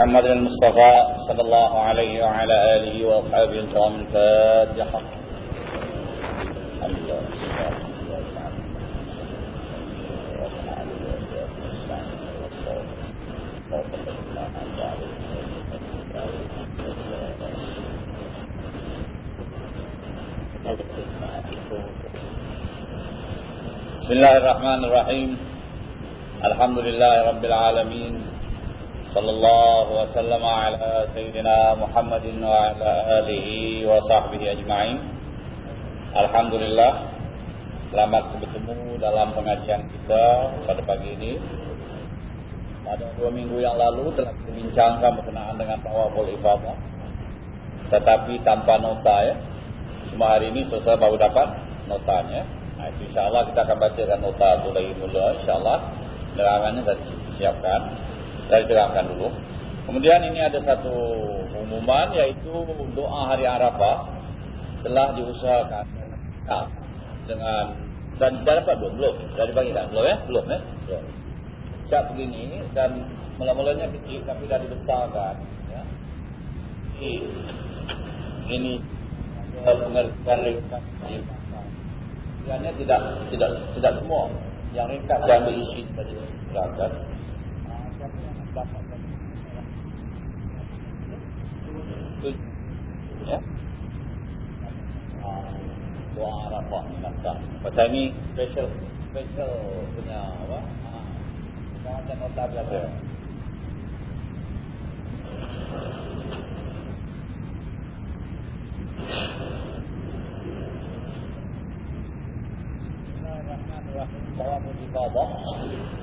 محمد المصطفى صلى الله عليه وعلى آله وأصحابه الكرام الفاتحة. بسم الله الرحمن الرحيم. الحمد لله رب العالمين. صلى الله وسلم على سيدنا محمد وعلى آله وصحبه أجمعين Alhamdulillah Selamat bertemu dalam pengajian kita pada pagi ini Pada dua minggu yang lalu telah kita bincangkan berkenaan dengan tawaful ibadah Tetapi tanpa nota ya Cuma hari ini selesai baru dapat notanya nah, InsyaAllah kita akan bacakan nota itu dari mula InsyaAllah Nerangannya sudah disiapkan Saya terangkan dulu Kemudian ini ada satu umuman Iaitu doa hari Arafah Telah diusahakan dengan dan dah dapat belum? Belum. Dah dibagikan belum ya? Belum ya? Belum. Cap begini dan mula-mulanya kecil tapi dah dibesarkan ya. Ini ini pengertian ringkas Sebenarnya tidak tidak tidak semua yang ringkas yang berisi tadi disebutkan. Ya Arafah ni special special punya apa? Ha. Macam nota belajar.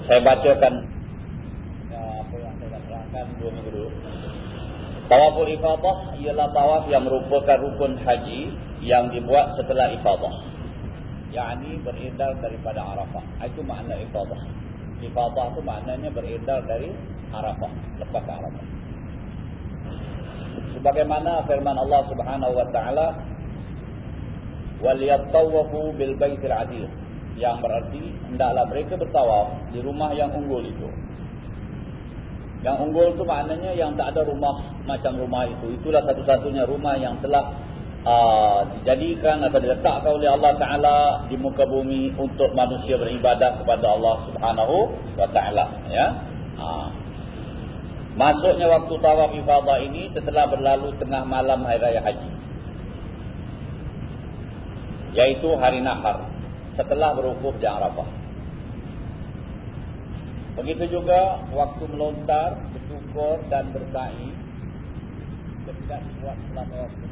Saya bacakan apa yang saya katakan dua minggu dulu. Tawaful ifadah ialah tawaf yang merupakan rukun haji yang dibuat setelah ifadah. Yang beredar daripada Arafah. Itu makna ifadah. Ifadah itu maknanya beredar dari Arafah. Lepas Arafah. Sebagaimana firman Allah subhanahu wa ta'ala وَلْيَتَّوَّفُوا بِالْبَيْتِ الْعَدِيرِ Yang berarti, hendaklah mereka bertawaf di rumah yang unggul itu. Yang unggul itu maknanya yang tak ada rumah macam rumah itu. Itulah satu-satunya rumah yang telah uh, dijadikan atau diletakkan oleh Allah Ta'ala di muka bumi untuk manusia beribadah kepada Allah Subhanahu Wa Ta'ala. Ya? Uh. Masuknya waktu tawaf ifadah ini setelah berlalu tengah malam hari raya haji. Yaitu hari nahar. Setelah berukuf di Arafah. Begitu juga waktu melontar, bersyukur dan bersa'i tidak dibuat selama waktu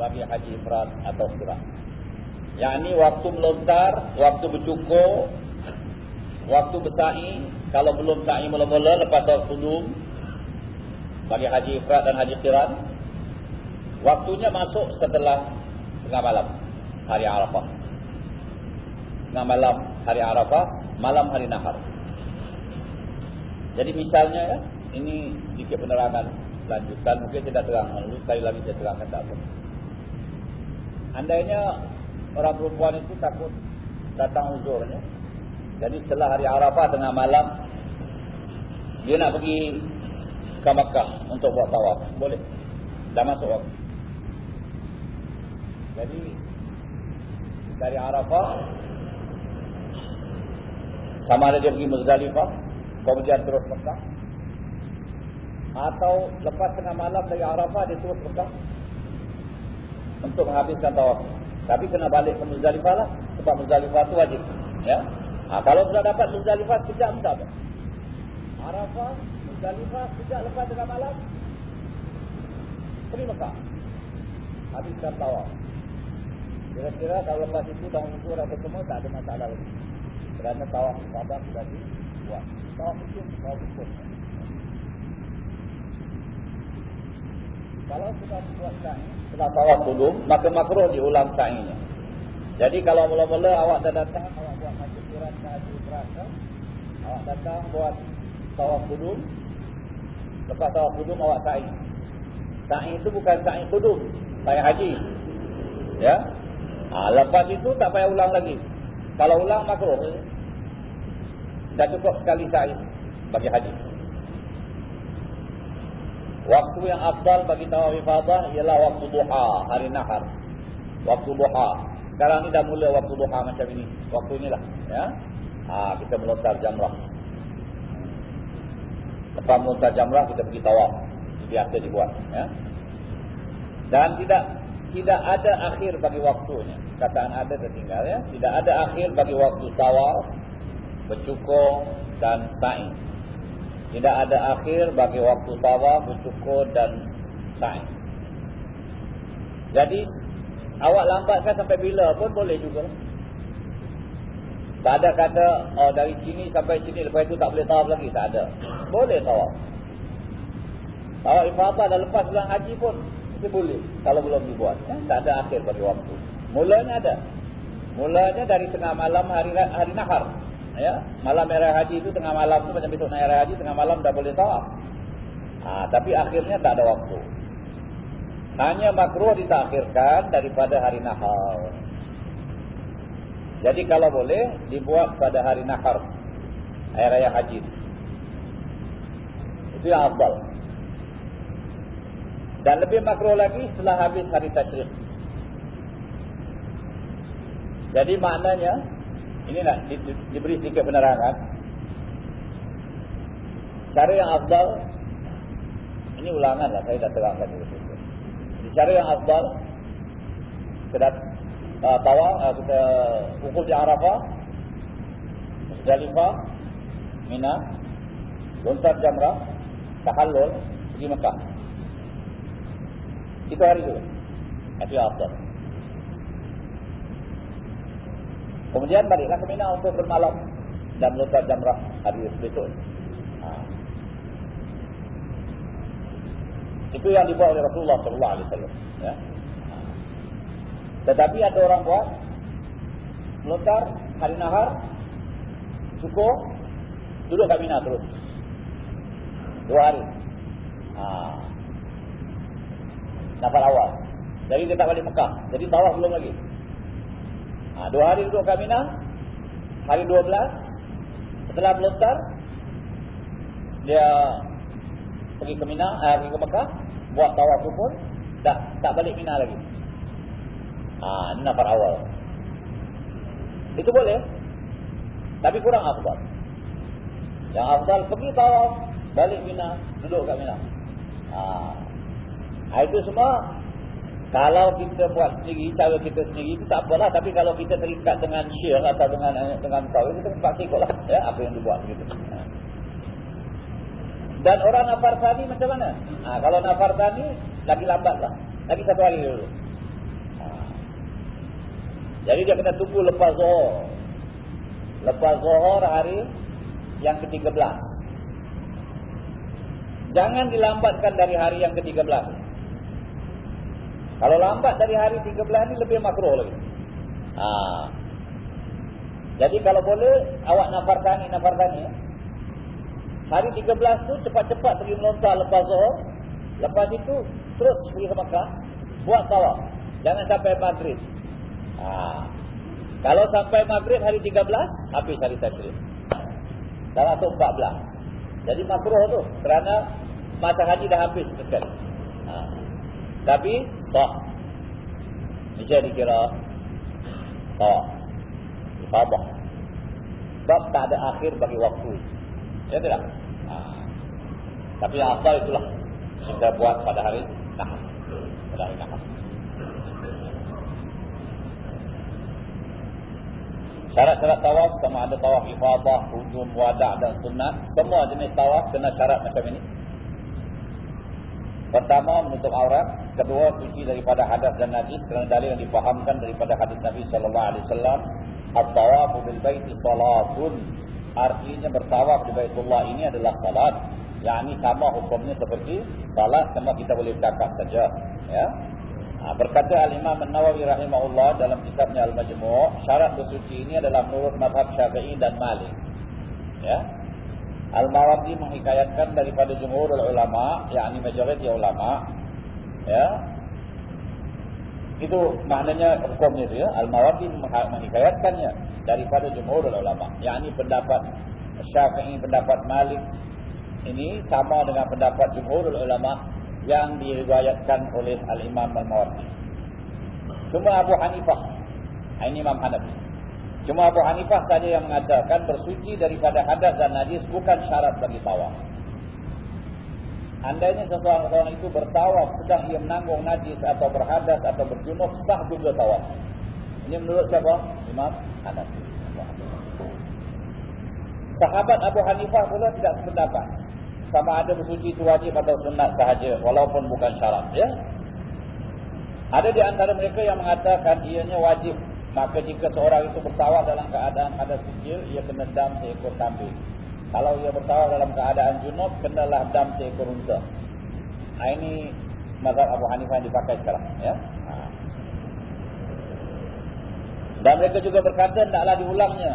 bagi haji ifrat atau kirah. Yang ini waktu melontar, waktu bercukur, waktu bersa'i, kalau belum sa'i mula-mula lepas waktu dum, bagi haji ifrat dan haji kirah, waktunya masuk setelah tengah malam, hari Arafah. Tengah malam, hari Arafah, malam hari Nahar. Jadi misalnya ya, ini sedikit penerangan lanjutan mungkin tidak terang lalu sekali lagi saya terangkan tak apa. Andainya orang perempuan itu takut datang uzurnya. Jadi setelah hari Arafah tengah malam dia nak pergi ke Makkah untuk buat tawaf. Boleh. Dah masuk waktu. Jadi dari Arafah sama ada dia pergi Muzdalifah kemudian terus Mekah atau lepas tengah malam dari Arafah dia terus Mekah untuk menghabiskan tawaf. Tapi kena balik ke Muzdalifah lah sebab Muzdalifah tu wajib. Ya. Ha, kalau sudah dapat Muzdalifah sejak apa? Arafah, Muzdalifah sejak lepas tengah malam pergi Mekah. Habiskan tawaf. Kira-kira kalau lepas itu dah ukur atau semua tak ada masalah lagi. Kerana tawaf ibadah sudah dibuat. Tawaf itu tawaf ukur. Kalau sudah buat sa'i, setelah tawaf dulu, maka makruh diulang sa'inya. Jadi kalau mula-mula awak dah datang, awak buat haji kiran ke haji berasa, awak datang buat tawaf dulu, lepas tawaf dulu awak sa'i. Sa'i itu bukan sa'i dulu, sa'i haji. Ya, ha, lepas itu tak payah ulang lagi. Kalau ulang makruh, dah cukup sekali sa'i bagi haji. Waktu yang afdal bagi tawaf ifadah ialah waktu duha, hari nahar. Waktu duha. Sekarang ni dah mula waktu duha macam ini. Waktu inilah, ya. Ha, kita melontar jamrah. Lepas melontar jamrah kita pergi tawaf. Biasa dibuat, ya. Dan tidak tidak ada akhir bagi waktunya. Kataan ada tertinggal ya. Tidak ada akhir bagi waktu tawaf, bercukur dan sa'i. Tidak ada akhir bagi waktu tawaf, bercukur dan sa'i. Jadi awak lambatkan sampai bila pun boleh juga. Tak ada kata oh dari sini sampai sini lepas itu tak boleh tawaf lagi, tak ada. Boleh tawaf. Tawaf ifadah dah lepas bulan haji pun itu boleh kalau belum dibuat. Ya? Tak ada akhir bagi waktu. Mulanya ada. Mulanya dari tengah malam hari hari nahar. Ya, malam merah haji itu tengah malam tu macam besok naik haji tengah malam dah boleh tawaf. Ha, tapi akhirnya tak ada waktu. Hanya makruh ditakhirkan daripada hari nahar. Jadi kalau boleh dibuat pada hari nahar. Hari raya haji. Itu yang afdal. Dan lebih makruh lagi setelah habis hari tasyrik. Jadi maknanya ini nak di, di, diberi sedikit penerangan. Cara yang afdal ini ulangan lah saya dah terangkan dulu. Jadi cara yang afdal kita uh, tawaf uh, kita wukuf di Arafah Musdalifah Mina lontar jamrah tahallul pergi Mekah itu hari itu itu afdal kemudian baliklah ke Mina untuk bermalam dan lontar jamrah hari besok ha. itu yang dibuat oleh Rasulullah sallallahu alaihi wasallam ya tetapi ada orang buat melontar hari nahar cukup duduk kat Mina terus. Dua hari. Ha. Nafal awal. Jadi dia tak balik Mekah. Jadi tawaf belum lagi. Ha. dua hari duduk kat Mina. Hari 12 setelah melontar dia pergi ke Mina, eh, pergi ke Mekah buat tawaf pun tak tak balik Mina lagi. Ah, ini nafar awal. Itu boleh. Tapi kurang afdal. Yang afdal pergi tawaf, balik Mina, duduk kat Mina. Ah. Ha, itu semua kalau kita buat sendiri, cara kita sendiri itu tak apalah. Tapi kalau kita terikat dengan syir atau dengan dengan kau, kita terpaksa ikutlah ya, apa yang dibuat. Gitu. Ha. Dan orang nafar tani macam mana? Ha, kalau nafar tani, lagi lambat lah. Lagi satu hari dulu. Jadi dia kena tunggu lepas zuhur. Lepas zuhur hari yang ke-13. Jangan dilambatkan dari hari yang ke-13. Kalau lambat dari hari 13 ni lebih makruh lagi. Ha. Jadi kalau boleh awak nafar tani nafar tani. Hari 13 tu cepat-cepat pergi melontar lepas zuhur. Lepas itu terus pergi ke Makkah buat tawaf. Jangan sampai maghrib. Ha. Kalau sampai maghrib hari 13, habis hari tasrik. Dah masuk 14. Jadi makruh tu. Kerana masa haji dah habis sekali. Tapi, sah. Bisa dikira sah. Ifadah. Sebab tak ada akhir bagi waktu. Ya tidak? Ha. Tapi asal itulah. Kita buat pada hari nahas. Pada hari nahas. Syarat-syarat tawaf sama ada tawaf ifadah, hujum, wadah dan sunat. Semua jenis tawaf kena syarat macam ini. Pertama, menutup aurat. Kedua, suci daripada hadas dan najis. Kerana dalil yang dipahamkan daripada hadis Nabi SAW. At-tawafu bil baiti salatun. Artinya bertawaf di baitullah ini adalah salat. Yang ini sama hukumnya seperti salat. Cuma kita boleh cakap saja. Ya. Ha, berkata Al-Imam An-Nawawi rahimahullah dalam kitabnya Al-Majmu' syarat bersuci ini adalah menurut mazhab Syafi'i dan Malik. Ya. Al-Mawardi menghikayatkan daripada jumhur ulama, yakni majoriti ulama, ya. Itu maknanya hukumnya ya. Al-Mawardi menghikayatkannya daripada jumhur ulama, yakni pendapat Syafi'i, pendapat Malik ini sama dengan pendapat jumhur ulama yang diriwayatkan oleh Al-Imam Al-Mawardi. Cuma Abu Hanifah, ini Imam Hanafi. Cuma Abu Hanifah saja yang mengatakan bersuci daripada hadas dan najis bukan syarat bagi tawaf. Andainya seseorang itu bertawaf sedang ia menanggung najis atau berhadas atau berjunub sah juga tawaf. Ini menurut siapa? Imam Hanafi. Sahabat Abu Hanifah pula tidak sependapat. Sama ada bersuci itu wajib atau sunat sahaja walaupun bukan syarat ya. Ada di antara mereka yang mengatakan ianya wajib. Maka jika seorang itu bertawaf dalam keadaan hadas kecil, ia kena dam seekor kambing. Kalau ia bertawaf dalam keadaan junub, kenalah dam seekor unta. Ha, ini mazhab Abu Hanifah yang dipakai sekarang. Ya? Ha. Dan mereka juga berkata, tidaklah diulangnya.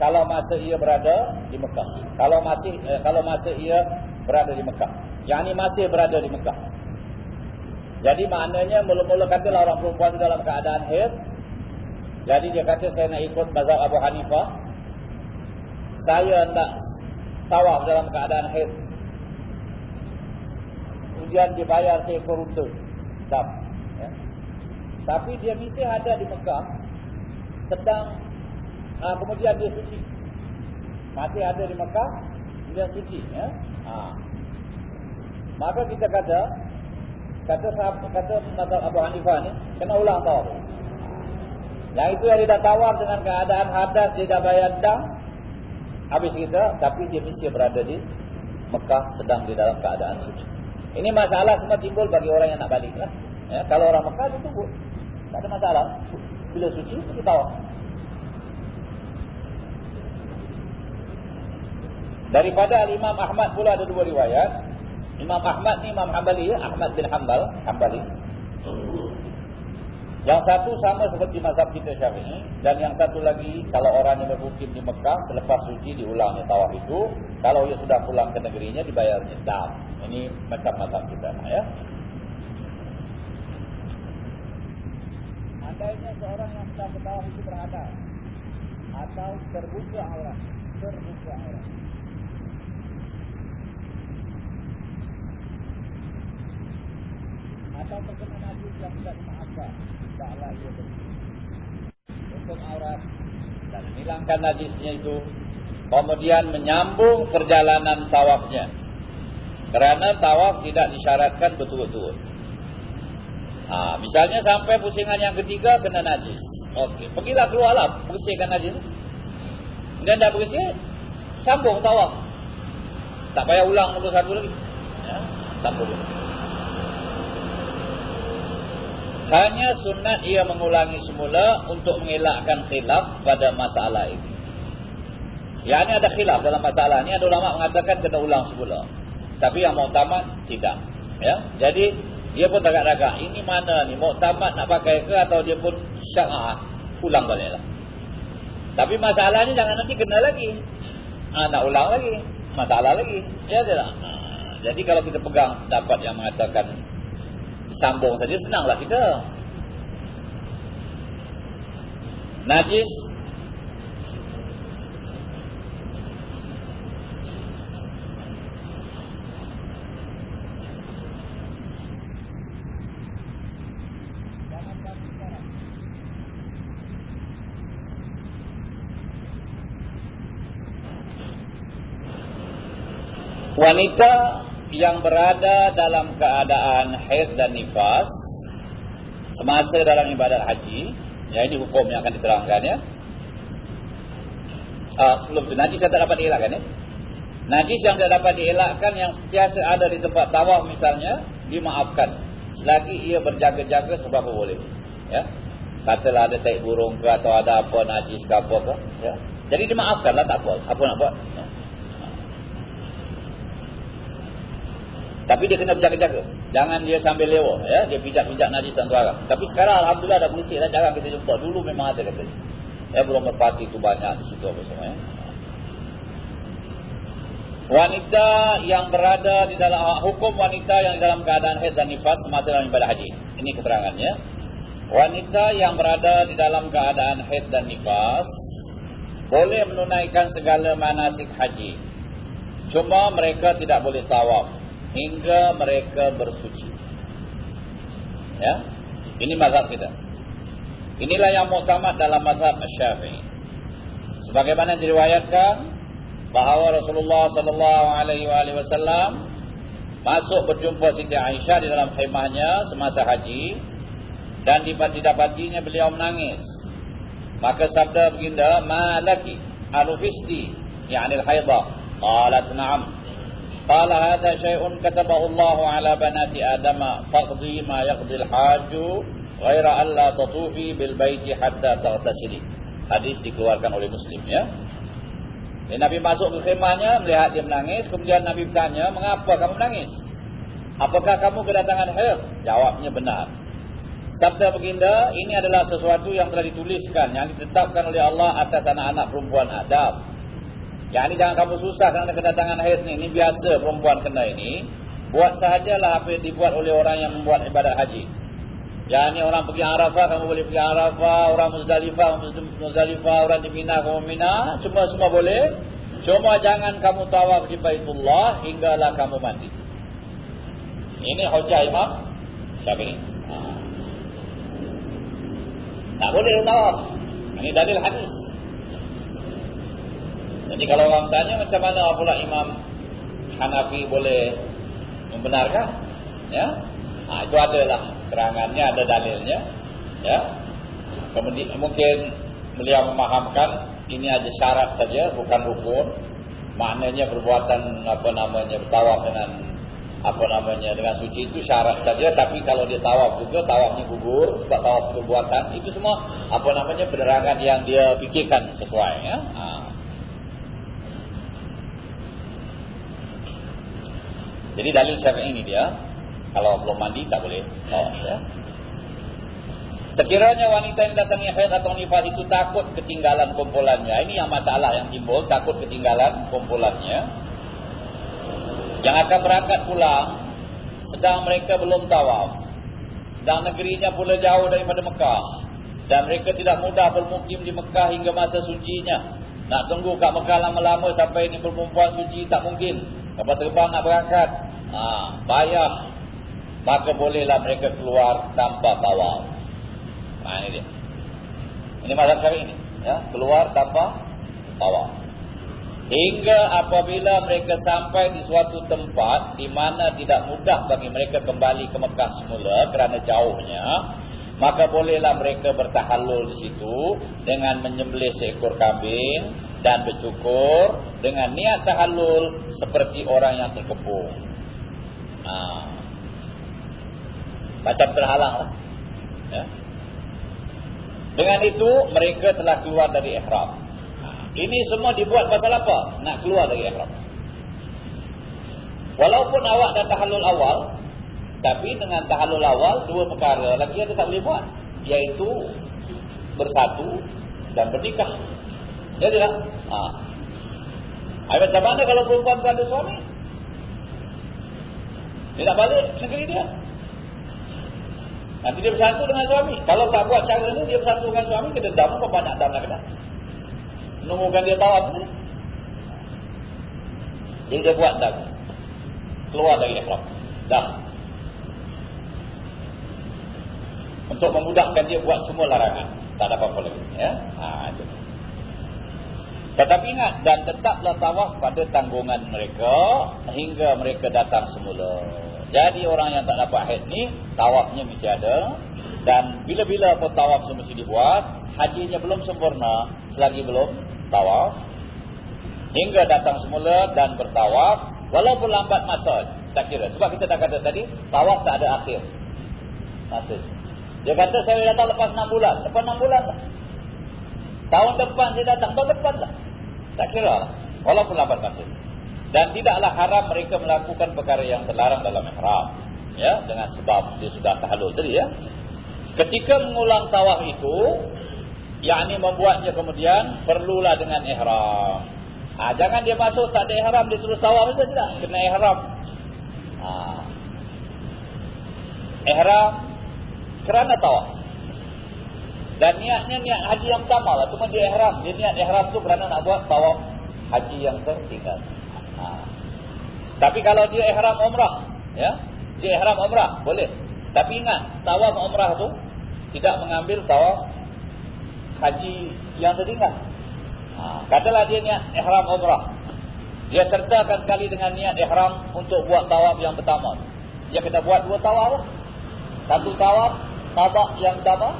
Kalau masa ia berada di Mekah. Kalau masih eh, kalau masa ia berada di Mekah. Yang ini masih berada di Mekah. Jadi maknanya mula-mula katalah orang perempuan dalam keadaan haid. Jadi dia kata saya nak ikut mazhab Abu Hanifah. Saya nak tawaf dalam keadaan haid. Kemudian dibayar seekor unta. Dam. Ya. Tapi dia mesti ada di Mekah. Sedang ha, kemudian dia suci. Masih ada di Mekah. Dia suci. Ya. Ha. Maka kita kata. Kata sahabat, kata Mazhab Abu Hanifah ni. Kena ulang tawaf. Yang itu yang dia dah tawaf dengan keadaan hadas. Dia dah bayar dam habis kita tapi dia mesti berada di Mekah sedang di dalam keadaan suci. Ini masalah semua timbul bagi orang yang nak balik lah. Ya, kalau orang Mekah itu tunggu. Tak ada masalah. Bila suci kita tahu. Daripada Imam Ahmad pula ada dua riwayat. Imam Ahmad ni Imam Hanbali Ahmad bin Hanbal, Hanbali. Yang satu sama seperti mazhab kita syafi'i dan yang satu lagi kalau orang yang bermukim di Mekah selepas suci diulangnya tawaf itu, kalau ia sudah pulang ke negerinya dibayarnya dam. Ini macam mazhab kita ya. Andainya seorang yang sedang bertawaf itu berada atau terbuka aurat, terbuka aurat. Atau terkena najis yang tidak dimaafkan tidaklah ia bersih. Untuk aurat dan menghilangkan najisnya itu. Kemudian menyambung perjalanan tawafnya. Kerana tawaf tidak disyaratkan betul-betul. Ha, misalnya sampai pusingan yang ketiga kena najis. Okey, pergilah keluarlah bersihkan najis. Dan dah bersih, sambung tawaf. Tak payah ulang nombor satu lagi. Ya, sambung. Hanya sunat ia mengulangi semula untuk mengelakkan khilaf pada masalah ini. Ya ini ada khilaf dalam masalah ini. Ada ulama mengatakan kena ulang semula. Tapi yang muktamad tidak. Ya, Jadi dia pun tagak-tagak. Ini mana ni? Muktamad nak pakai ke atau dia pun syak'ah? Ulang baliklah. Tapi masalahnya jangan nanti kena lagi. Ha, nak ulang lagi. Masalah lagi. Ya tidak? Ha, jadi kalau kita pegang dapat yang mengatakan sambung saja senanglah kita. Najis Wanita yang berada dalam keadaan haid dan nifas semasa dalam ibadat haji ya ini hukum yang akan diterangkan ya. Uh, sebelum itu najis yang tak dapat dielakkan ya. Najis yang tidak dapat dielakkan yang setiasa ada di tempat tawaf misalnya dimaafkan. Selagi ia berjaga-jaga sebab boleh ya. Katalah ada tai burung ke atau ada apa najis ke apa ke ya. Jadi dimaafkanlah tak apa. Apa nak buat? Ya? Tapi dia kena berjaga-jaga. Jangan dia sambil lewa. Ya? Dia pijak-pijak najis dan tuara. Tapi sekarang Alhamdulillah dah bersih. Lah. Jarang kita jumpa. Dulu memang ada kata. Ya, belum berpati itu banyak di situ apa semua. Ya? Wanita yang berada di dalam hukum wanita yang dalam keadaan haid dan nifas semasa dalam ibadah haji. Ini keterangannya. Wanita yang berada di dalam keadaan haid dan nifas boleh menunaikan segala manasik haji. Cuma mereka tidak boleh tawaf hingga mereka bersuci. Ya. Ini mazhab kita. Inilah yang muktamad dalam mazhab Syafi'i. Sebagaimana diriwayatkan bahawa Rasulullah sallallahu alaihi wasallam masuk berjumpa Siti Aisyah di dalam khemahnya semasa haji dan didapatinya beliau menangis. Maka sabda baginda, "Malaki alufisti?" Yani al-haidha. Qalat, "Na'am." Qala hadha syai'un katabahu Allah 'ala banati Adam faqdi ma yaqdi al-hajj ghaira an la tatufi bil baiti hatta taghtasili. Hadis dikeluarkan oleh Muslim ya. Dan Nabi masuk ke khemahnya, melihat dia menangis. Kemudian Nabi bertanya, mengapa kamu menangis? Apakah kamu kedatangan haid? Jawabnya benar. Sabda baginda, ini adalah sesuatu yang telah dituliskan, yang ditetapkan oleh Allah atas anak-anak perempuan Adam. Yang ini jangan kamu susah kerana kedatangan haid ini. Ini biasa perempuan kena ini. Buat sahajalah apa yang dibuat oleh orang yang membuat ibadat haji. Yang ini orang pergi Arafah, kamu boleh pergi Arafah. Orang Muzdalifah, Muzdalifah. Orang di Mina, kamu Mina. Cuma semua boleh. Cuma jangan kamu tawaf di Baitullah hinggalah kamu mati. Ini hujah Imam Syafi'i. Tak boleh tawaf. Ini dalil hadis. Jadi kalau orang tanya macam mana pula Imam Hanafi boleh membenarkan? Ya, ha, itu adalah keterangannya, ada dalilnya. Ya, kemudian mungkin beliau memahamkan ini ada syarat saja, bukan rukun. Maknanya perbuatan apa namanya bertawaf dengan apa namanya dengan suci itu syarat saja. Tapi kalau dia tawaf juga, tawafnya gugur sebab tawaf perbuatan itu semua apa namanya penerangan yang dia fikirkan sesuai. Ya. Ha. Jadi dalil syafi'i ini dia kalau belum mandi tak boleh tawaf ya. Sekiranya wanita yang datangi haid atau nifas itu takut ketinggalan kumpulannya. Ini yang masalah yang timbul, takut ketinggalan kumpulannya. Yang akan berangkat pulang, sedang mereka belum tawaf. Dan negerinya pula jauh daripada Mekah. Dan mereka tidak mudah bermukim di Mekah hingga masa sucinya. Nak tunggu kat Mekah lama-lama sampai ini perempuan suci tak mungkin. Kapal terbang nak berangkat. Ha, bayar maka bolehlah mereka keluar tanpa. Nah ha, ini dia. Ini mazhab kali ini, ya, keluar tanpa tawaf. Hingga apabila mereka sampai di suatu tempat di mana tidak mudah bagi mereka kembali ke Mekah semula kerana jauhnya, maka bolehlah mereka bertahallul di situ dengan menyembelih seekor kambing dan bercukur dengan niat tahallul seperti orang yang terkepung. Nah, macam terhalang lah. Ya. Dengan itu mereka telah keluar dari ihram. Ini semua dibuat pasal apa? Nak keluar dari ihram. Walaupun awak dah tahallul awal, tapi dengan tahallul awal dua perkara lagi yang tak boleh buat, iaitu bersatu dan bernikah. Ya tidak? Ha. Ayat macam mana kalau perempuan tak ada suami? Dia tak balik negeri dia. Nanti dia bersatu dengan suami. Kalau tak buat cara ni, dia bersatu dengan suami, kita dam apa banyak dam nak kena. Menunggukan dia tawaf ni. Jadi dia buat dam. Keluar dari ikhram. Dah. Untuk memudahkan dia buat semua larangan. Tak ada apa-apa lagi. Ya? Ha, itu. Tetapi ingat, dan tetaplah tawaf pada tanggungan mereka hingga mereka datang semula. Jadi orang yang tak dapat haid ni tawafnya mesti ada dan bila-bila pun tawaf semesti dibuat, hajinya belum sempurna selagi belum tawaf. Hingga datang semula dan bertawaf walaupun lambat masa tak kira. Sebab kita dah kata tadi tawaf tak ada akhir. Masa. Dia kata saya datang lepas 6 bulan, lepas 6 bulan lah. Tahun depan saya datang, tahun depan lah. Tak kira lah. Walaupun lambat masa. Dan tidaklah haram mereka melakukan perkara yang terlarang dalam ihram. Ya, dengan sebab dia sudah tahallul tadi ya. Ketika mengulang tawaf itu, yakni membuatnya kemudian perlulah dengan ihram. Ha, jangan dia masuk tak ada ihram dia terus tawaf saja tidak, kena ihram. Ha. Ihram kerana tawaf. Dan niatnya niat haji yang sama lah. Cuma dia ihram. Dia niat ihram tu kerana nak buat tawaf haji yang tertinggal. Ha. Tapi kalau dia ihram umrah, Ya. Dia ihram umrah, boleh. Tapi ingat, tawaf umrah tu tidak mengambil tawaf haji yang tertinggal. Ha, katalah dia niat ihram umrah. Dia sertakan sekali dengan niat ihram untuk buat tawaf yang pertama. Dia kena buat dua tawaf. Satu tawaf, tawaf yang pertama.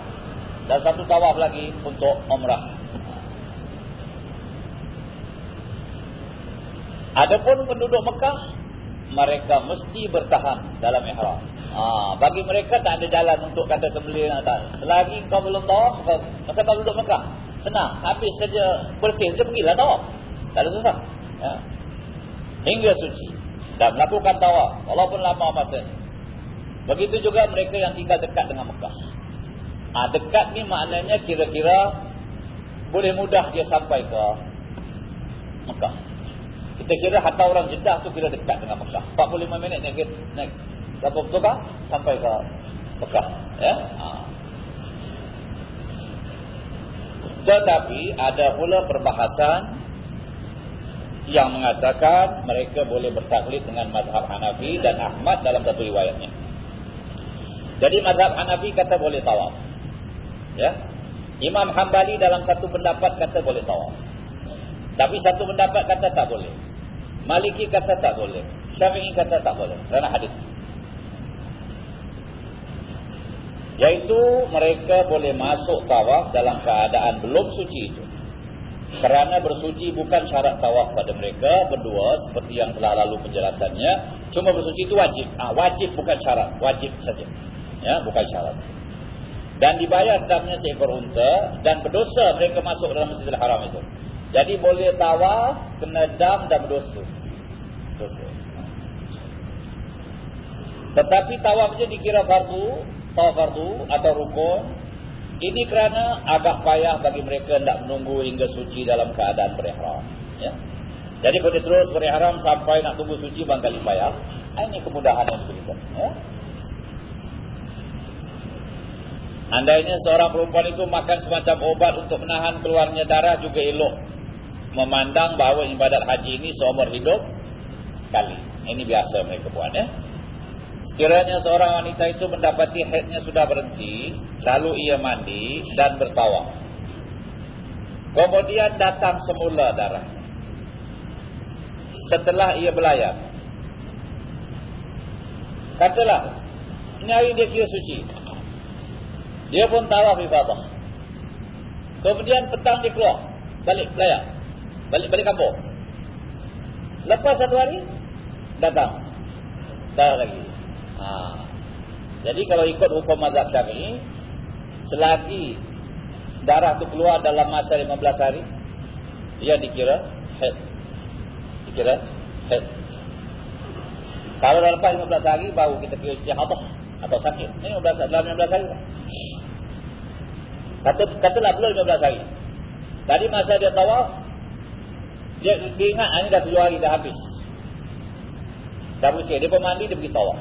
Dan satu tawaf lagi untuk umrah. Adapun penduduk Mekah, mereka mesti bertahan dalam ihram. Ha, bagi mereka tak ada jalan untuk kata sembelih tak. Selagi kau belum tawaf, kau, masa kau duduk Mekah, senang. Habis saja bersih, dia pergilah tawaf. Tak ada susah. Ya. Hingga suci. Dan melakukan tawaf. Walaupun lama masanya. Begitu juga mereka yang tinggal dekat dengan Mekah. Ha, dekat ni maknanya kira-kira boleh mudah dia sampai ke Mekah. Kita kira hatta orang Jeddah tu kira dekat dengan Mekah. 45 minit naik naik Berapa betul kah? Sampai ke Mekah. Ya? Ha. Tetapi ada pula perbahasan yang mengatakan mereka boleh bertaklid dengan mazhab Hanafi dan Ahmad dalam satu riwayatnya. Jadi mazhab Hanafi kata boleh tawaf. Ya. Imam Hambali dalam satu pendapat kata boleh tawaf. Tapi satu pendapat kata tak boleh. Maliki kata tak boleh. Syafi'i kata tak boleh. Kerana hadis. Yaitu mereka boleh masuk tawaf dalam keadaan belum suci itu. Kerana bersuci bukan syarat tawaf pada mereka berdua seperti yang telah lalu penjelasannya. Cuma bersuci itu wajib. Ah, wajib bukan syarat. Wajib saja. Ya, bukan syarat. Dan dibayar damnya seekor unta dan berdosa mereka masuk dalam Masjidil Haram itu. Jadi boleh tawaf, kena dam dan berdosa. Dosa. Tetapi tawafnya dikira fardu tawaf fardu atau rukun ini kerana agak payah bagi mereka tidak menunggu hingga suci dalam keadaan berihram ya jadi dia terus berihram sampai nak tunggu suci bangkali payah ah, ini kemudahan yang diberikan ya andainya seorang perempuan itu makan semacam obat untuk menahan keluarnya darah juga elok memandang bahawa ibadat haji ini seumur hidup sekali ini biasa mereka buat ya Sekiranya seorang wanita itu mendapati haidnya sudah berhenti, lalu ia mandi dan bertawaf. Kemudian datang semula darah. Setelah ia belayar. Katalah, ini hari dia kira suci. Dia pun tawaf ibadah. Kemudian petang dia keluar. Balik belayar. Balik-balik kampung. Lepas satu hari, datang. Darah lagi. Ha. Jadi kalau ikut hukum mazhab syafi'i, selagi darah itu keluar dalam masa 15 hari, dia dikira head. Dikira head. Kalau dalam 15 hari, baru kita kira istihadah atau sakit. Ini 15, dalam 15 hari. Kata, katalah belum 15 hari. Tadi masa dia tawaf, dia, ingat ini dah 7 hari dah habis. Dah bersih. Dia pun mandi, dia pergi tawaf.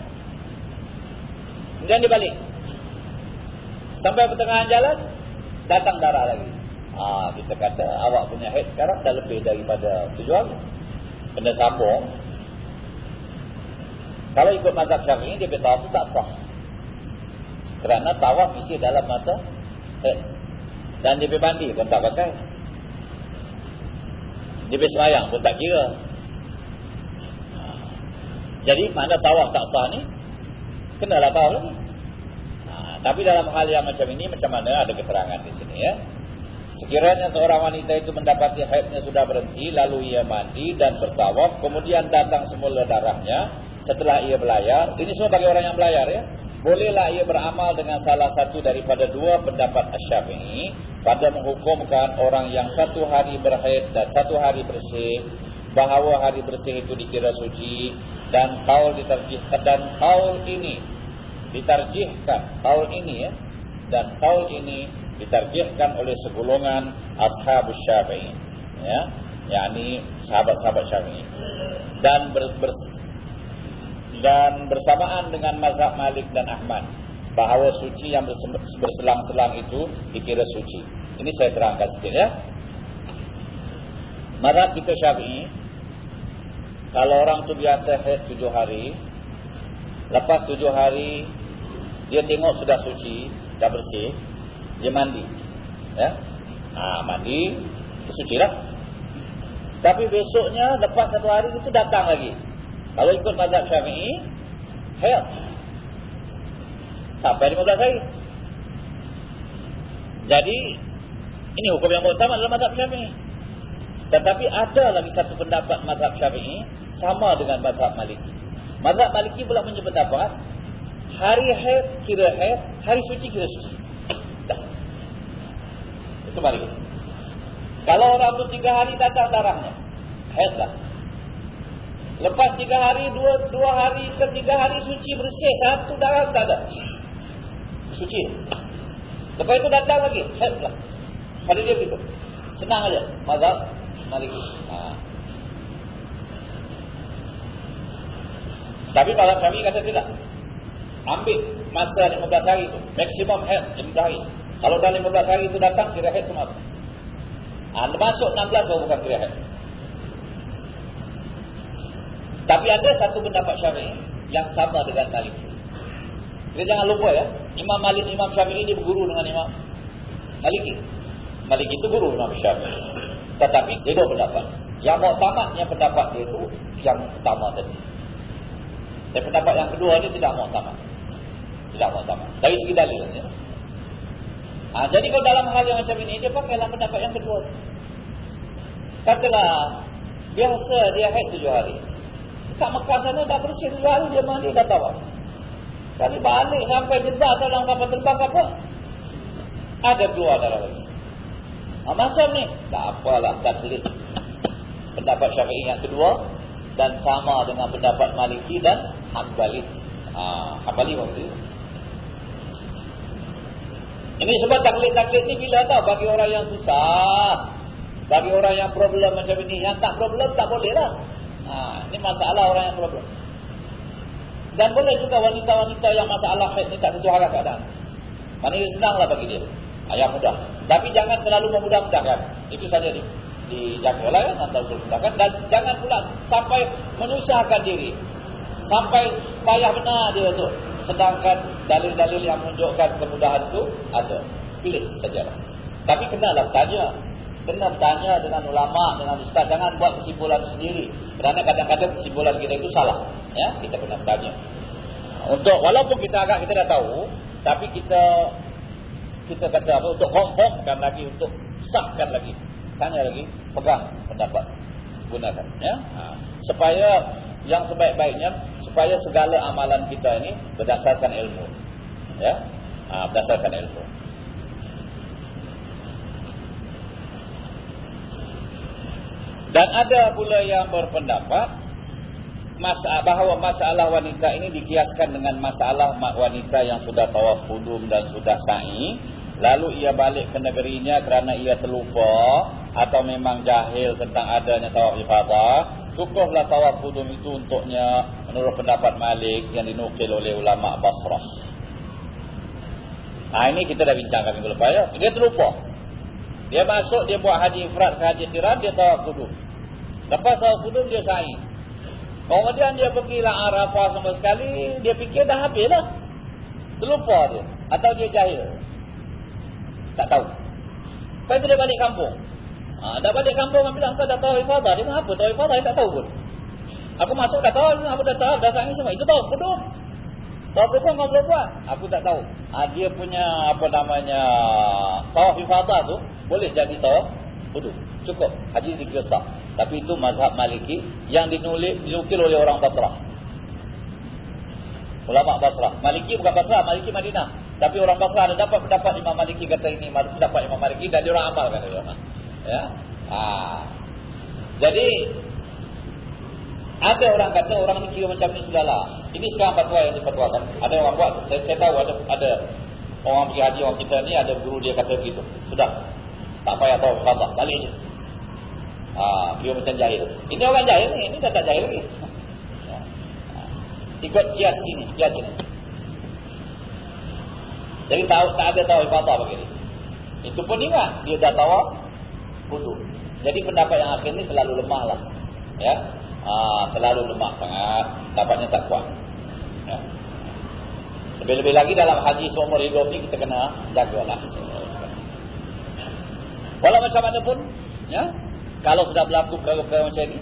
Kemudian dia balik. Sampai pertengahan jalan, datang darah lagi. Ha, kita kata awak punya head sekarang dah lebih daripada tujuh hari. Kena sambung. Kalau ikut mazhab syafi'i, dia itu tak sah. Kerana tawaf mesti dalam mata head. Dan dia berbandi pun tak pakai. Dia bersemayang pun tak kira. Ha. Jadi mana tawaf tak sah ni kenalah lagi. Ha, tapi dalam hal yang macam ini macam mana ada keterangan di sini ya. Sekiranya seorang wanita itu mendapati haidnya sudah berhenti lalu ia mandi dan bertawaf kemudian datang semula darahnya setelah ia belayar. Ini semua bagi orang yang belayar ya. Bolehlah ia beramal dengan salah satu daripada dua pendapat Asy-Syafi'i pada menghukumkan orang yang satu hari berhaid dan satu hari bersih bahawa hari bersih itu dikira suci dan kaul ditarjihkan dan kaul ini ditarjihkan kaul ini ya dan kaul ini ditarjihkan oleh segolongan ashabus syafi'i ya yakni sahabat-sahabat syafi'i. Dan ber, ber, dan bersamaan dengan mazhab Malik dan Ahmad bahawa suci yang berselang-selang itu dikira suci ini saya terangkan sedikit ya Mazhab kita syafi'i kalau orang tu biasa haid tujuh hari, Lepas tujuh hari, dia tengok sudah suci, dah bersih, dia mandi. Ya, ha, mandi, suci lah. Tapi besoknya, lepas satu hari itu datang lagi. Kalau ikut mazhab syafi'i, haid. Sampai 15 hari. Jadi, ini hukum yang utama dalam mazhab syafi'i. Tetapi ada lagi satu pendapat mazhab syafi'i, sama dengan mazhab maliki. Mazhab maliki pula punya pendapat, hari haid kira haid, hari suci kira suci. Itu maliki. Kalau orang tu tiga hari datang darahnya, haid lah. Lepas tiga hari, dua dua hari ke tiga hari suci bersih, satu darah tak ada. Suci. Lepas itu datang lagi, haid lah. Pada dia begitu. Senang aja. Mazhab maliki. Ha. Tapi kalau kami kata tidak. Ambil masa 15 hari itu. Maksimum haid 15 hari. Kalau dah 15 hari itu datang, kira haid semua. Ha, masuk 16 kalau bukan kira haid. Tapi ada satu pendapat syafi'i yang sama dengan Malik. Kita jangan lupa ya. Imam Malik, Imam Syafi'i ini berguru dengan Imam Maliki. Malik itu guru Imam Syafi'i. Tetapi dia dua pendapat. Yang mau tamatnya pendapat dia itu yang pertama tadi. Dan pendapat yang kedua ni tidak mau tamat. Tidak mau tamat. Dari segi dalil. Ya. Ha, jadi kalau dalam hal yang macam ini, dia pakai pendapat yang kedua. Katalah, biasa dia haid tujuh hari. Kat Mekah sana dah bersih hari, dia mandi dah tahu. Kali balik sampai jedah dalam kapal terbang apa? Ada keluar darah lagi. Ha, macam ni, tak apalah, tak. Pendapat syafi'i yang kedua, dan sama dengan pendapat maliki dan Hambali. Ah, Hambali waktu. Ini sebab taklid-taklid ni bila tahu bagi orang yang susah. Bagi orang yang problem macam ini. Yang tak problem tak boleh lah. Ha, ini masalah orang yang problem. Dan boleh juga wanita-wanita yang masalah haid ni tak tentu harap keadaan. Mana senang lah bagi dia. Yang mudah. Tapi jangan terlalu memudah-mudahkan. Itu saja ni. Dijagalah ya. Nanti mudahkan. Dan jangan pula sampai menyusahkan diri. Sampai payah benar dia tu. Sedangkan dalil-dalil yang menunjukkan kemudahan itu ada. Pilih sajalah. Tapi kenalah tanya. Kena bertanya dengan ulama, dengan ustaz. Jangan buat kesimpulan sendiri. Kerana kadang-kadang kesimpulan kita itu salah. Ya, Kita kena bertanya. Untuk Walaupun kita agak kita dah tahu. Tapi kita kita kata apa untuk hong-hongkan lagi untuk sahkan lagi tanya lagi pegang pendapat gunakan ya ha. supaya yang sebaik-baiknya supaya segala amalan kita ini berdasarkan ilmu ya ha, berdasarkan ilmu dan ada pula yang berpendapat masalah bahawa masalah wanita ini dikiaskan dengan masalah wanita yang sudah tawaf kudum dan sudah sa'i. Lalu ia balik ke negerinya kerana ia terlupa atau memang jahil tentang adanya tawaf ifadah. Cukuplah tawaf kudum itu untuknya menurut pendapat Malik yang dinukil oleh ulama Basrah. Nah ini kita dah bincangkan minggu lepas ya. Dia terlupa dia masuk dia buat haji ifrat ke haji tiran dia tawaf kudum lepas tawaf kudum dia sa'i kemudian dia pergilah Arafah sama sekali dia fikir dah habis lah terlupa dia atau dia jahil tak tahu. Lepas itu dia balik kampung. Ha, dah balik kampung kan bilang, kau dah tahu ifadah. Dia apa tahu ifadah? Dia tak tahu pun. Aku masuk tak tahu, aku dah tahu, dah sangat semua. Itu tahu, kudung. Tahu kudung kau belum buat? Aku tak tahu. Ha, dia punya, apa namanya, tahu ifadah tu, boleh jadi kudung. Cukup. Haji dikira Tapi itu mazhab maliki yang dinulis, dinukil oleh orang Basrah. Ulama Basrah. Maliki bukan Basrah, Maliki Madinah. Tapi orang Basrah ada dapat pendapat Imam Maliki kata ini pendapat Imam Maliki dan dia orang amalkan dia. Ya. Ha. Jadi ada orang kata orang ni kira macam ni sudahlah. Ini sekarang fatwa yang difatwakan. Ada orang buat saya, saya tahu ada ada orang pergi haji orang kita ni ada guru dia kata begitu. Sudah. Tak payah tahu apa balik je. Ha, kira macam jahil. Ini orang jahil ni, ini dah tak jahil lagi. Ya. Ha. Ikut kias ini, kias ini. Jadi tahu tak ada tahu ibadah begini. Itu pun ingat dia dah tahu wudu. Jadi pendapat yang akhir ni terlalu lemah lah. Ya. Ah, terlalu lemah sangat. Dapatnya tak kuat. Ya. Lebih-lebih lagi dalam haji seumur hidup ni kita kena jagalah. Walau macam mana pun, ya, kalau sudah berlaku perkara-perkara macam ini,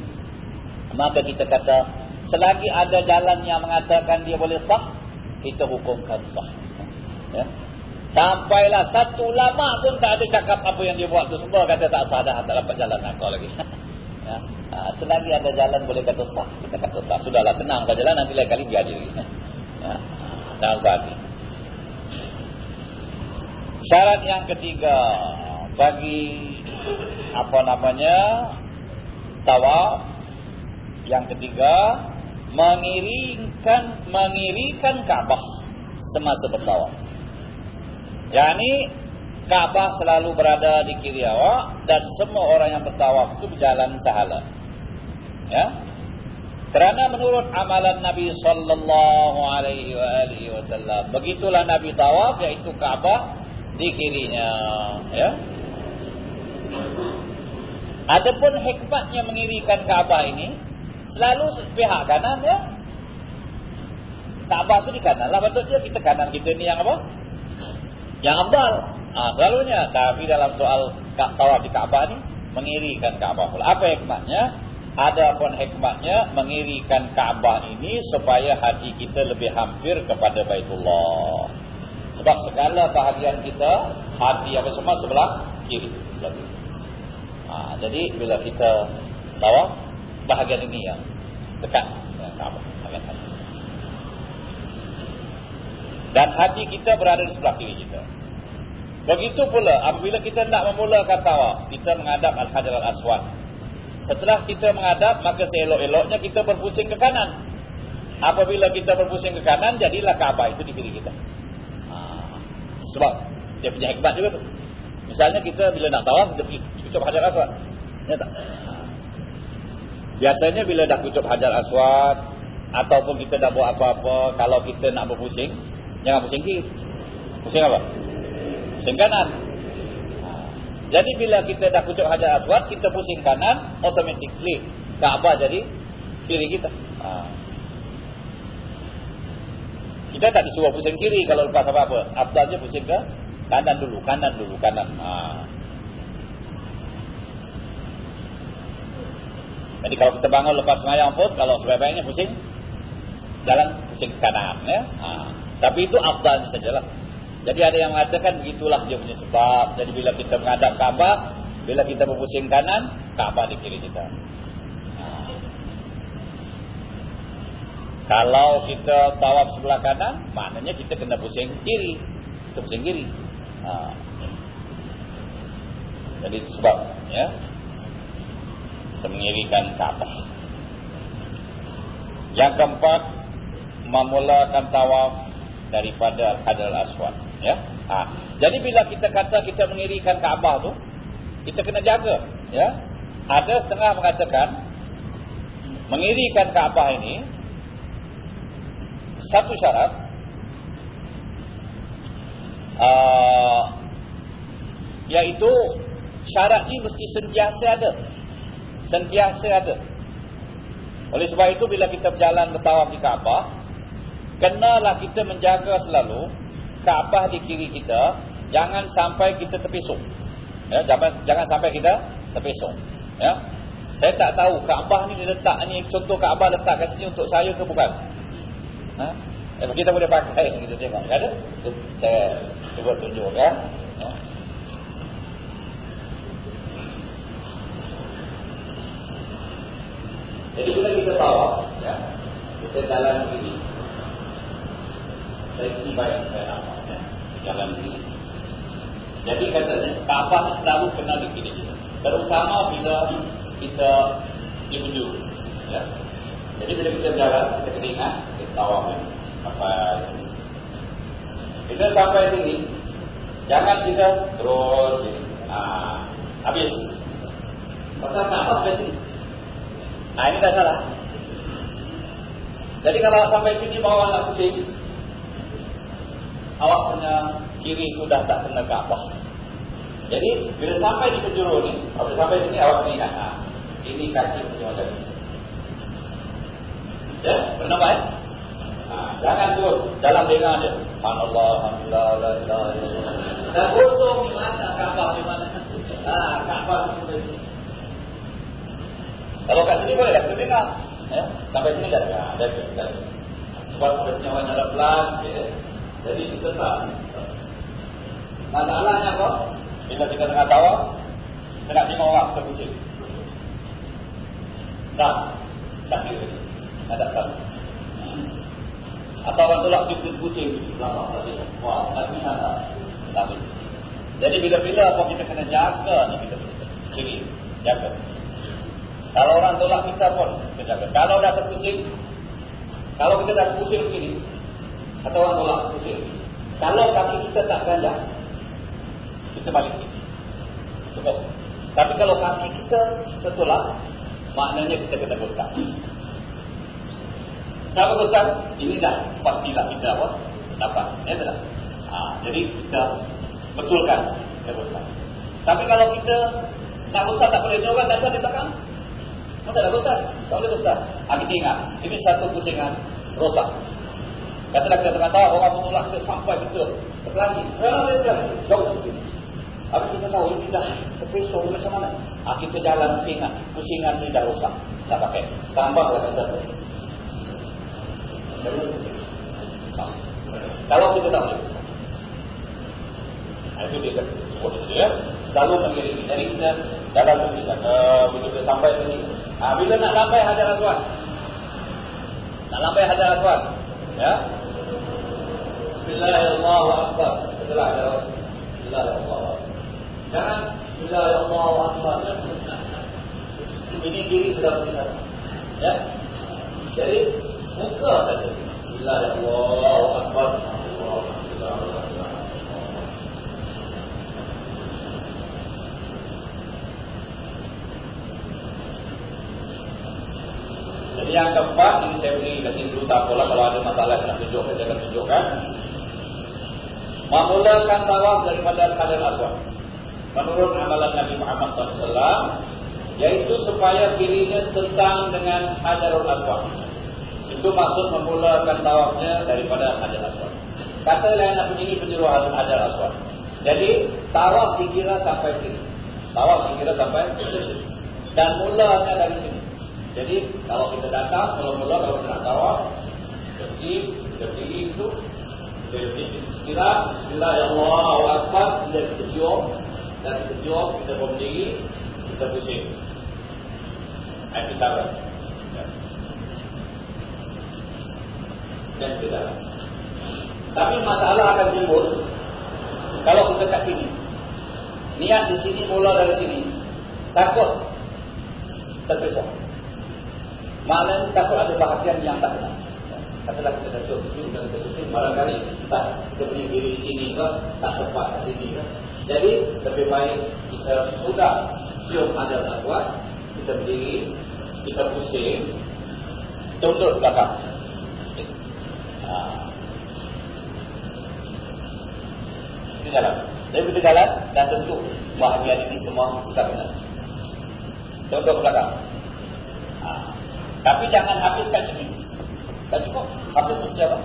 maka kita kata, selagi ada jalan yang mengatakan dia boleh sah, kita hukumkan sah. Ya. Sampailah satu lama pun tak ada cakap apa yang dia buat tu semua kata tak sah dah tak dapat jalan nak lagi. ya. Ha, selagi ada jalan boleh kata sah, kita kata sah. Sudahlah tenang sajalah nanti lain kali dia diri. Ya. Dan tadi. Syarat yang ketiga bagi apa namanya tawaf yang ketiga mengiringkan mengirikan Ka'bah semasa bertawaf. Yani Ka'bah selalu berada di kiri awak dan semua orang yang bertawaf itu berjalan tahala. Ya. Kerana menurut amalan Nabi sallallahu alaihi wasallam, begitulah Nabi tawaf yaitu Ka'bah di kirinya, ya. Adapun hikmatnya mengirikan Ka'bah ini selalu pihak kanan ya. Ka'bah itu di kanan lah patutnya kita kanan kita ni yang apa? yang abdal. Ah, selalunya. Tapi dalam soal tawaf di Kaabah ni, mengirikan Kaabah. Apa hikmahnya? Ada pun hikmahnya mengirikan Kaabah ini supaya hati kita lebih hampir kepada Baitullah. Sebab segala bahagian kita, hati apa semua sebelah kiri. Ha, jadi bila kita tawaf, bahagian ini yang dekat dengan Kaabah. Dan hati kita berada di sebelah kiri kita. Begitu pula apabila kita nak memulakan tawaf, kita menghadap Al-Hajar Al-Aswad. Setelah kita menghadap, maka seelok-eloknya kita berpusing ke kanan. Apabila kita berpusing ke kanan, jadilah Kaabah itu di kiri kita. Ha. Sebab dia punya hikmat juga tu. Misalnya kita bila nak tawaf, kita pergi kucup Hajar Aswad. Ya tak? Biasanya bila dah kucup Hajar Aswad, ataupun kita dah buat apa-apa, kalau kita nak berpusing, Jangan pusing kiri. Pusing apa? Pusing kanan. Ha. Jadi bila kita dah kucuk hajar aswad, kita pusing kanan, automatically Kaabah jadi kiri kita. Ha. Kita tak disuruh pusing kiri kalau lepas apa-apa. Abdalnya pusing ke kanan dulu, kanan dulu, kanan. Ha. Jadi kalau kita bangun lepas semayang pun, kalau sebaik-baiknya pusing, jalan pusing ke kanan. Ya? Ha. Tapi itu afdal sajalah. Jadi ada yang mengatakan begitulah dia punya sebab. Jadi bila kita menghadap Kaabah, bila kita berpusing kanan, Kaabah di kiri kita. Ha. Kalau kita tawaf sebelah kanan, maknanya kita kena pusing kiri. Kita pusing kiri. Ha. Jadi sebab ya. Kita mengirikan Kaabah. Yang keempat, memulakan tawaf daripada Hadal Aswad ya ha. jadi bila kita kata kita mengirikan Kaabah tu kita kena jaga ya ada setengah mengatakan mengirikan Kaabah ini satu syarat uh, iaitu syarat ini mesti sentiasa ada sentiasa ada. Oleh sebab itu bila kita berjalan bertawaf di Kaabah kenalah kita menjaga selalu Kaabah di kiri kita jangan sampai kita terpesong ya jangan jangan sampai kita terpesong ya. Saya tak tahu Kaabah ni letak ni contoh Kaabah letak kat sini untuk saya ke bukan? Ha? Eh, kita boleh pakai kita tengok. Ada? Saya cuba tunjuk ya, ya. Jadi kita kita tahu, ya, kita jalan begini safety baik saya namanya jalan ini. Jadi katanya Kaabah selalu kena di kiri terutama bila kita penjuru. Ya. Jadi bila kita berjalan kita kena kita tawaf apa kita sampai sini jangan kita terus ini. Ah, habis. Kaabah sampai sini. Nah ini dah salah. Jadi kalau sampai sini bawa anak pusing, awak punya kiri itu dah tak kena Kaabah. Jadi bila sampai di penjuru ni, kalau sampai sini awak ingat, ha, ini kaki semua tadi. Ya, benar baik? Ha, Jangan terus dalam dengar dia. Alhamdulillah, la ilaha illallah. Dah kosong di mana Kaabah di mana? Ah, Kaabah itu. Kalau kat sini boleh dah dengar. Ya, sampai sini dah dengar. Dah dengar. Sebab kita orang ada pelan, ya. Jadi kita tak. Masalahnya apa? Bila kita tengah tawa, kita nak tengok orang terpusing. Tak. Tak kira. Ada tak. Atau orang tolak kita pusing lama tadi. Wah, tak bisa tak. Tak Jadi bila-bila apa kita kena jaga ni kita sini jaga. Kalau orang tolak kita pun kita jaga. Kalau dah terpusing, kalau kita dah pusing begini, atau orang tolak pusing. Kalau kaki kita tak ganjak, kita balik. Cukup. Tapi kalau kaki kita tertolak, maknanya kita kena gosok. Siapa Ustaz? Ini dah pastilah kita apa? Dapat. Ya tak? Ha, jadi kita betulkan ya Ustaz. Tapi kalau kita tak Ustaz tak boleh jawab tak ada di belakang. Mana tak Ustaz? Tak boleh Ustaz. Ha, kita ingat. Ini satu pusingan rosak. Katalah kita tengah tahu orang menolak kita sampai kita Jauh Tapi kita tahu ini dah terpisau macam mana. Ha, kita jalan pusingan. Pusingan ini dah rosak. Tak pakai. Tambahlah kata kalau kita tak boleh. Itu dia ya. Selalu mengiringi. Jadi kita dalam kita uh, begitu sampai sini. Ha, bila nak sampai hajar aswad? Nak sampai hajar aswad. Ya. Bismillahirrahmanirrahim. Bismillahirrahmanirrahim. Jangan Bismillahirrahmanirrahim. Ini diri sudah berpisah. Ya. Jadi muka saja. Allahu Akbar. Jadi yang keempat ini saya beri kasih tak apalah kalau ada masalah nak tunjuk saya akan tunjukkan. Memulakan tawaf daripada Hajar Aswad. Menurut amalan Nabi Muhammad SAW, yaitu supaya dirinya tentang dengan Hajarul Aswad. Itu maksud memulakan tawafnya daripada Hajar Aswad. Kata lain nak ini penjuruh Hajar Aswad. Jadi tawaf dikira sampai sini. Tawaf dikira sampai sini. Dan mulanya dari sini. Jadi kalau kita datang, kalau mula kalau kita tawaf, jadi berdiri itu, berdiri istirahat, Bismillahirrahmanirrahim, kita terjun, dan terjun, kita berdiri, kita pusing. Itu cara dan ke dalam. Tapi masalah akan timbul kalau kita kat sini. Niat di sini mula dari sini. Takut terpisah. Malam takut ada bahagian yang tak kena. Katalah kita dah suruh itu dan kita suruh barangkali tak kita punya diri di sini ke tak sempat di sini ke. Jadi lebih baik kita sudah siap ada satuan kita berdiri kita pusing tunduk belakang Itu jalan. Jadi kita jalan dan tentu bahagian ini semua kita benar. Ke belakang. Tapi jangan habiskan ini. Tak cukup. Habis itu siapa?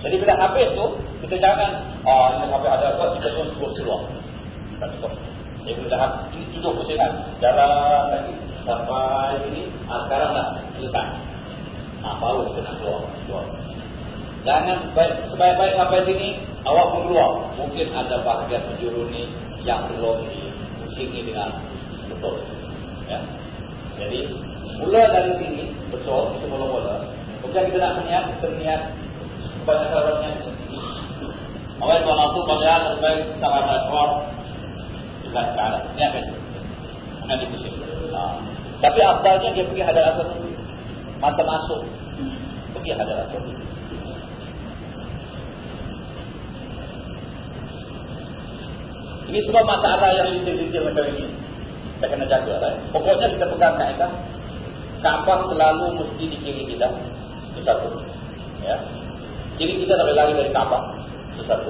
Jadi bila habis tu, kita jangan, oh ini sampai ada apa, kita pun terus keluar. Tak cukup. Jadi bila ini tujuh pusingan. Jalan lagi. Sampai ini, ha, sekarang dah selesai. Nah, baru kita nak keluar. keluar. Jangan baik, sebaik-baik sampai sini, awak pun keluar. Mungkin ada bahagian penjuru ni yang belum dipusingi dengan betul. Ya? Jadi, mula dari sini, betul, itu mula-mula. Kemudian kita nak niat, kita niat kepada sahabatnya. Awak itu langsung banyak terbaik sahabat keluar. Bukan ke arah. Niatkan itu. Bukan dipusing. Nah. Tapi abdalnya dia pergi hadar asal Masa masuk. Pergi hadar asal Ini semua masalah yang detail-detail macam ini kita kena jaga lah. Pokoknya kita pegang kaedah. Kaabah selalu mesti di kiri kita. Itu satu. Ya. Kiri kita tak boleh lari dari Kaabah. Itu satu.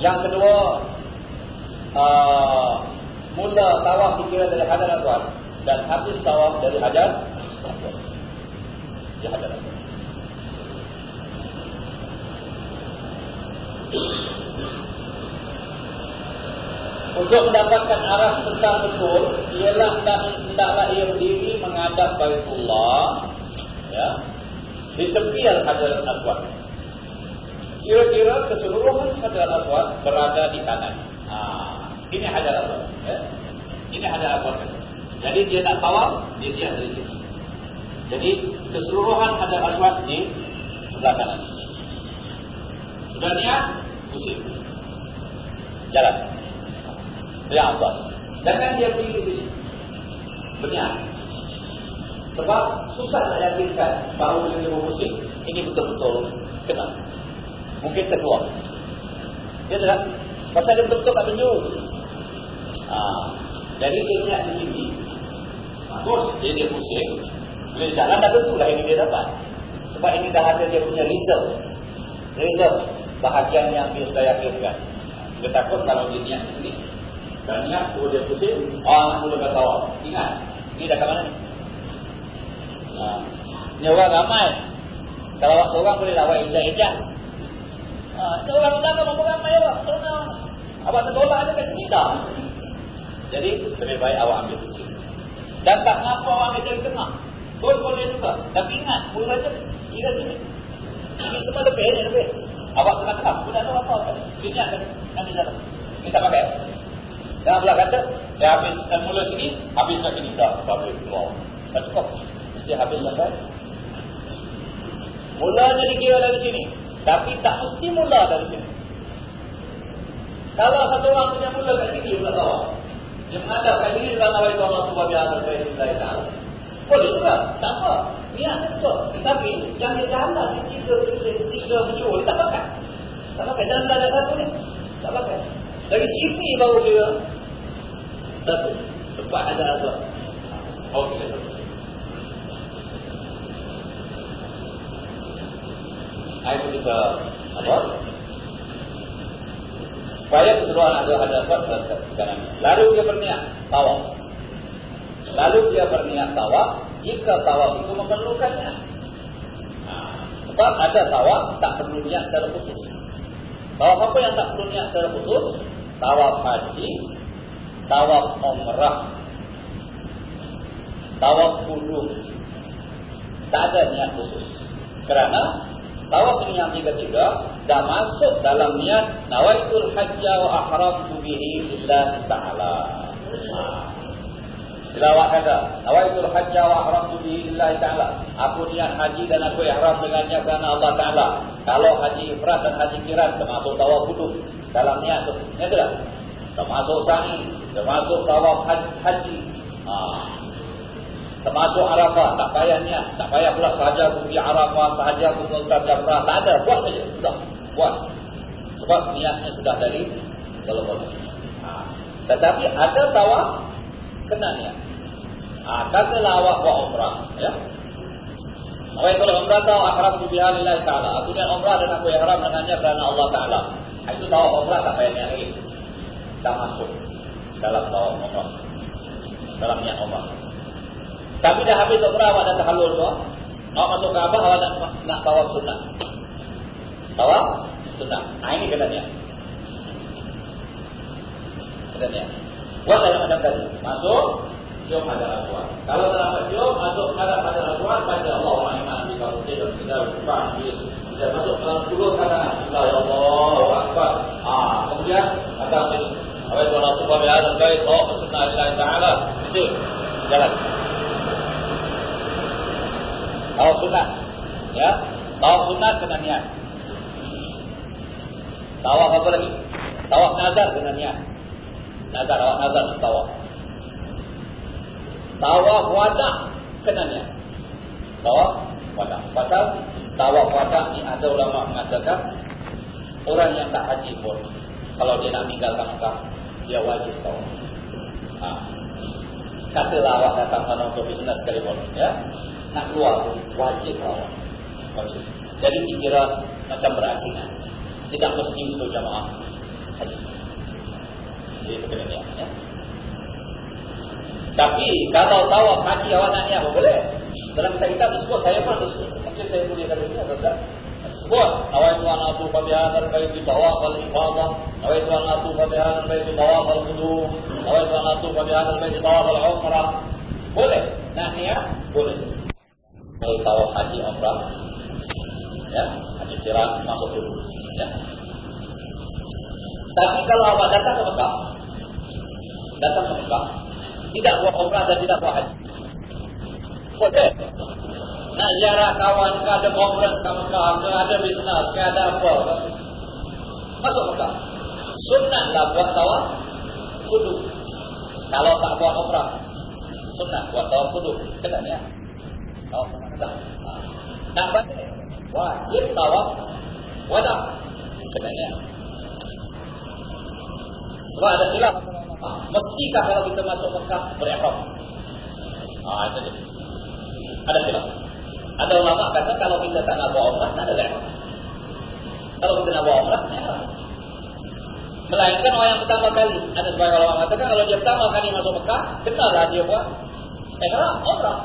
Yang kedua. Uh, mula tawaf dikira dari hadar Azwar. Dan habis tawaf dari hadar. Di hadar Azwar. Thank you. Untuk mendapatkan arah tentang betul, ialah hendaklah ia berdiri menghadap Baitullah, ya, di tepi Al-Hajar Al-Aswad. Kira-kira keseluruhan Hajar Al-Aswad berada di kanan. Ha, ini Hajar Al-Aswad. Ya. Ini Hajar Al-Aswad. Jadi dia tak tawaf, dia dia dari sini. Jadi keseluruhan Hajar Al-Aswad di sebelah kanan. Sudah niat, pusing. Jalan. Ya Allah. Jangan dia pergi ke sini. Benar. Sebab susah nak yakinkan bahawa dia bermusim. Ini betul-betul kenal. Mungkin ketua. Dia tak? Pasal dia betul-betul tak tunjuk. Ha. Jadi dia niat di sini. Bagus. Dia dia musim. Bila jalan dah tentu lah ini dia dapat. Sebab ini dah ada dia punya result. Result. Bahagian yang dia sudah yakinkan. Dia takut kalau dia niat di sini. Dan niat suruh dia pusing, orang mula kata awak. Ingat, ini dah mana ni? Ha. Ini orang ramai. Kalau awak seorang boleh awak ejak-ejak. Ha. Ini orang belakang mampu ramai awak. Awak tertolak aja kat sini dah. Jadi, lebih baik awak ambil pusing. Dan tak ngapa awak ambil jari tengah. Boleh-boleh juga. Tapi ingat, mula saja. Kira sini. Ini semua lebih, ini lebih. Awak tengah-tengah. Sudah tahu apa-apa. Ada. Nanti jalan. Ini tak pakai. Jangan pula kata, saya habis dan mula sini, habis kat sini. Dah, habis. Wow. Tak cukup. Mesti habis sampai. Mulanya dikira dari sini. Tapi tak mesti mula dari sini. Kalau satu orang punya mula kat sini, pula tahu. Dia mengadap kat sini, dia nak bagi Allah SWT dari Ta'ala. Boleh juga. Tak apa. Niat betul. Tapi, yang dia jalan tiga, tiga, tiga dia tak pakai. Tak pakai. Dan tak ada satu ni. Tak pakai. Dari sini baru dia satu tempat ada asal. Okey. Ayat kita apa? Supaya keseluruhan ada ada asal kanan. Lalu dia berniat tawaf. Lalu dia berniat tawaf jika tawaf itu memerlukannya. Ha. Sebab ada tawaf tak perlu niat secara putus. Tawaf apa yang tak perlu niat secara putus? Tawaf haji, tawaf umrah, tawaf kudus. Tak ada niat khusus. Kerana tawaf ini yang tiga-tiga dah masuk dalam niat nawaitul hajja wa ahramtu bihi lillahi ta'ala. Bila awak kata, nawaitul hajja wa ahramtu bihi lillahi ta'ala. Aku niat haji dan aku ihram dengannya kerana Allah Ta'ala. Kalau haji ifrat dan haji kiran termasuk tawaf kudus dalam niat tu. Ya tak? Termasuk sa'i, termasuk tawaf haji. Ha. Termasuk Arafah, tak payah niat, tak payah pula sahaja pergi Arafah, sahaja pergi Jamrah, tak ada, buat saja, sudah, buat. Sebab niatnya sudah dari kalau-kalau. Ha. Tetapi ada tawaf kena niat. Ha, katalah awak buat umrah, ya. Awak kalau umrah tahu akhirat bihalillah taala. Aku niat umrah dan aku ihram dengannya kerana Allah taala. Itu tawaf umrah tak payah niat lagi. Dah masuk dalam tawaf umrah. Dalam niat umrah. Tapi dah habis umrah awak dah terhalul tu. Awak masuk ke Abah awak nak, nak tawaf sunnah. Tawaf sunnah. Nah ini kena niat. Kena niat. Buat dalam macam tadi. Masuk. Cium ada aswad. Kalau tak dapat cium, masuk ke dalam ada aswad. Baca Allahumma iman. Bila kita kita berubah. Dia masuk dalam sepuluh kata Allah ya Allah Akbar. Ah, kemudian kata apa itu Allah wa taala kait oh sunnah Allah taala itu jalan. Tahu sunnah. Ya. Tahu sunnah kena niat. Tawaf apa lagi? Tawaf nazar kena niat. Nazar awak nazar tawaf. Tawaf wadah kena niat. Tawaf wadah. Pasal tawaf wadah ni ada ulama mengatakan orang yang tak haji pun kalau dia nak tinggalkan Mekah dia wajib tawaf. Ha. Katalah awak datang sana untuk bisnes sekalipun ya. Nak keluar pun wajib tawaf. Wajib. Jadi dikira macam berasingan. Tidak mesti untuk jamaah haji. Jadi itu kena niat ya. Tapi kalau tawaf haji awak nak niat boleh. Dalam kita disebut saya pun disebut. Mungkin saya boleh kata ini atau tak. buat nawaitu an atufa bi hadzal bait tawaf al ifadah nawaitu an atufa bi hadzal bait tawaf al qudum nawaitu an atufa bi hadzal bait tawaf al umrah boleh nak niat boleh kalau tawaf haji umrah ya haji kira masuk dulu ya tapi kalau awak datang ke Mekah datang ke Mekah. Tidak buat umrah dan tidak buat haji. Boleh. Nak ziarah kawan ke ada kongres ke Mekah ke ada bisnes ke ada apa. Masuk Mekah. Sunnahlah buat tawaf kudu kalau tak buat umrah sunnah buat tawaf kudu kena ni ya tawaf mana nak balik wajib tawaf. Wada kena ni sebab ada khilaf mestikah kalau kita masuk Mekah berihram ah itu dia ada khilaf ada ulama kata kalau kita tak nak buat umrah tak ada lewat. Kalau kita nak buat umrah, ya. Melainkan orang yang pertama kali. Ada sebagian ulama katakan kalau dia pertama kali masuk Mekah, kenalah dia buat ihram umrah.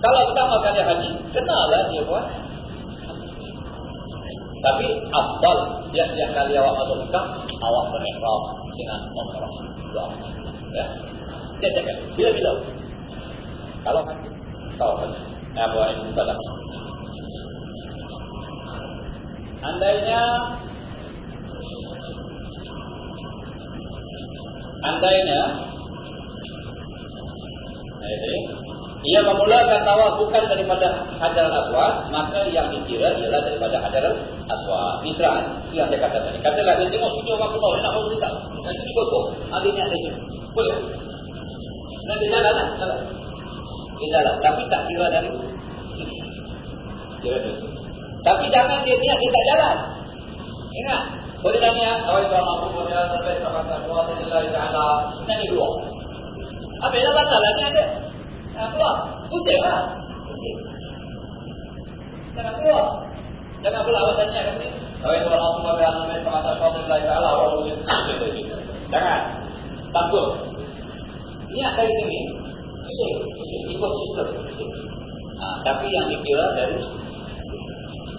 Kalau pertama kali haji, kenalah dia buat tapi afdal tiap-tiap kali awak masuk Mekah, awak berihram dengan umrah. Ya. Tiap-tiap. Bila-bila. Kalau haji, tahu haji apa ini pada andainya andainya ini ia memulakan tawaf bukan daripada hajar aswad maka yang dikira ialah daripada hajar aswah fitrah. Dia kata tadi. Katalah dia tengok tujuh orang kubur dia nak bawa cerita dan sini kau ada niat lagi boleh. Dan dia jalan lah jalan. Dia jalan. Tapi tak kira dari sini. Kira dari sini. Tapi jangan dia niat dia tak jalan. Ingat. Boleh tanya awal itu orang kubur dia sampai tak kata Allah Ta'ala sini ada dua. Apa yang dah batal lah ni ada keluar. Pusing lah. Pusing. Jangan keluar jangan pula awak tanya kat sini awal itu Allah pun berjalan sampai sampai sampai sampai sampai sampai jangan takut niat dari sini pusing, ikut sistem. Ha, tapi yang dikira dari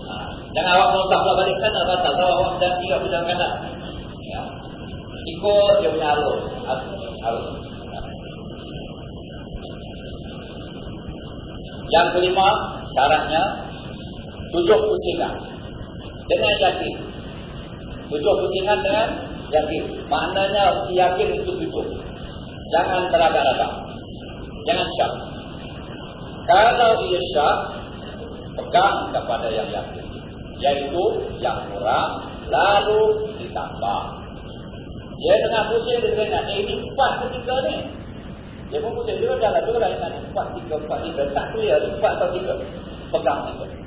ha, Jangan awak mau tak balik sana batal. Kalau awak janji awak berjalan kanan. Ya. Ikut dia punya alur. Alur. Yang kelima, syaratnya tujuh pusingan dengan yakin. Tujuh pusingan dengan yakin. Maknanya yakin itu tujuh. Jangan teragak-agak. Jangan syak. Kalau dia syak, pegang kepada yang yakin. Yaitu yang kurang, lalu ditambah. Dia tengah pusing, dia tengah, eh, ini empat ketiga ni. Dia pun pusing, dia jalan dua lah, empat, tiga, empat, tiga. Tak clear, empat atau tiga. Pegang tiga.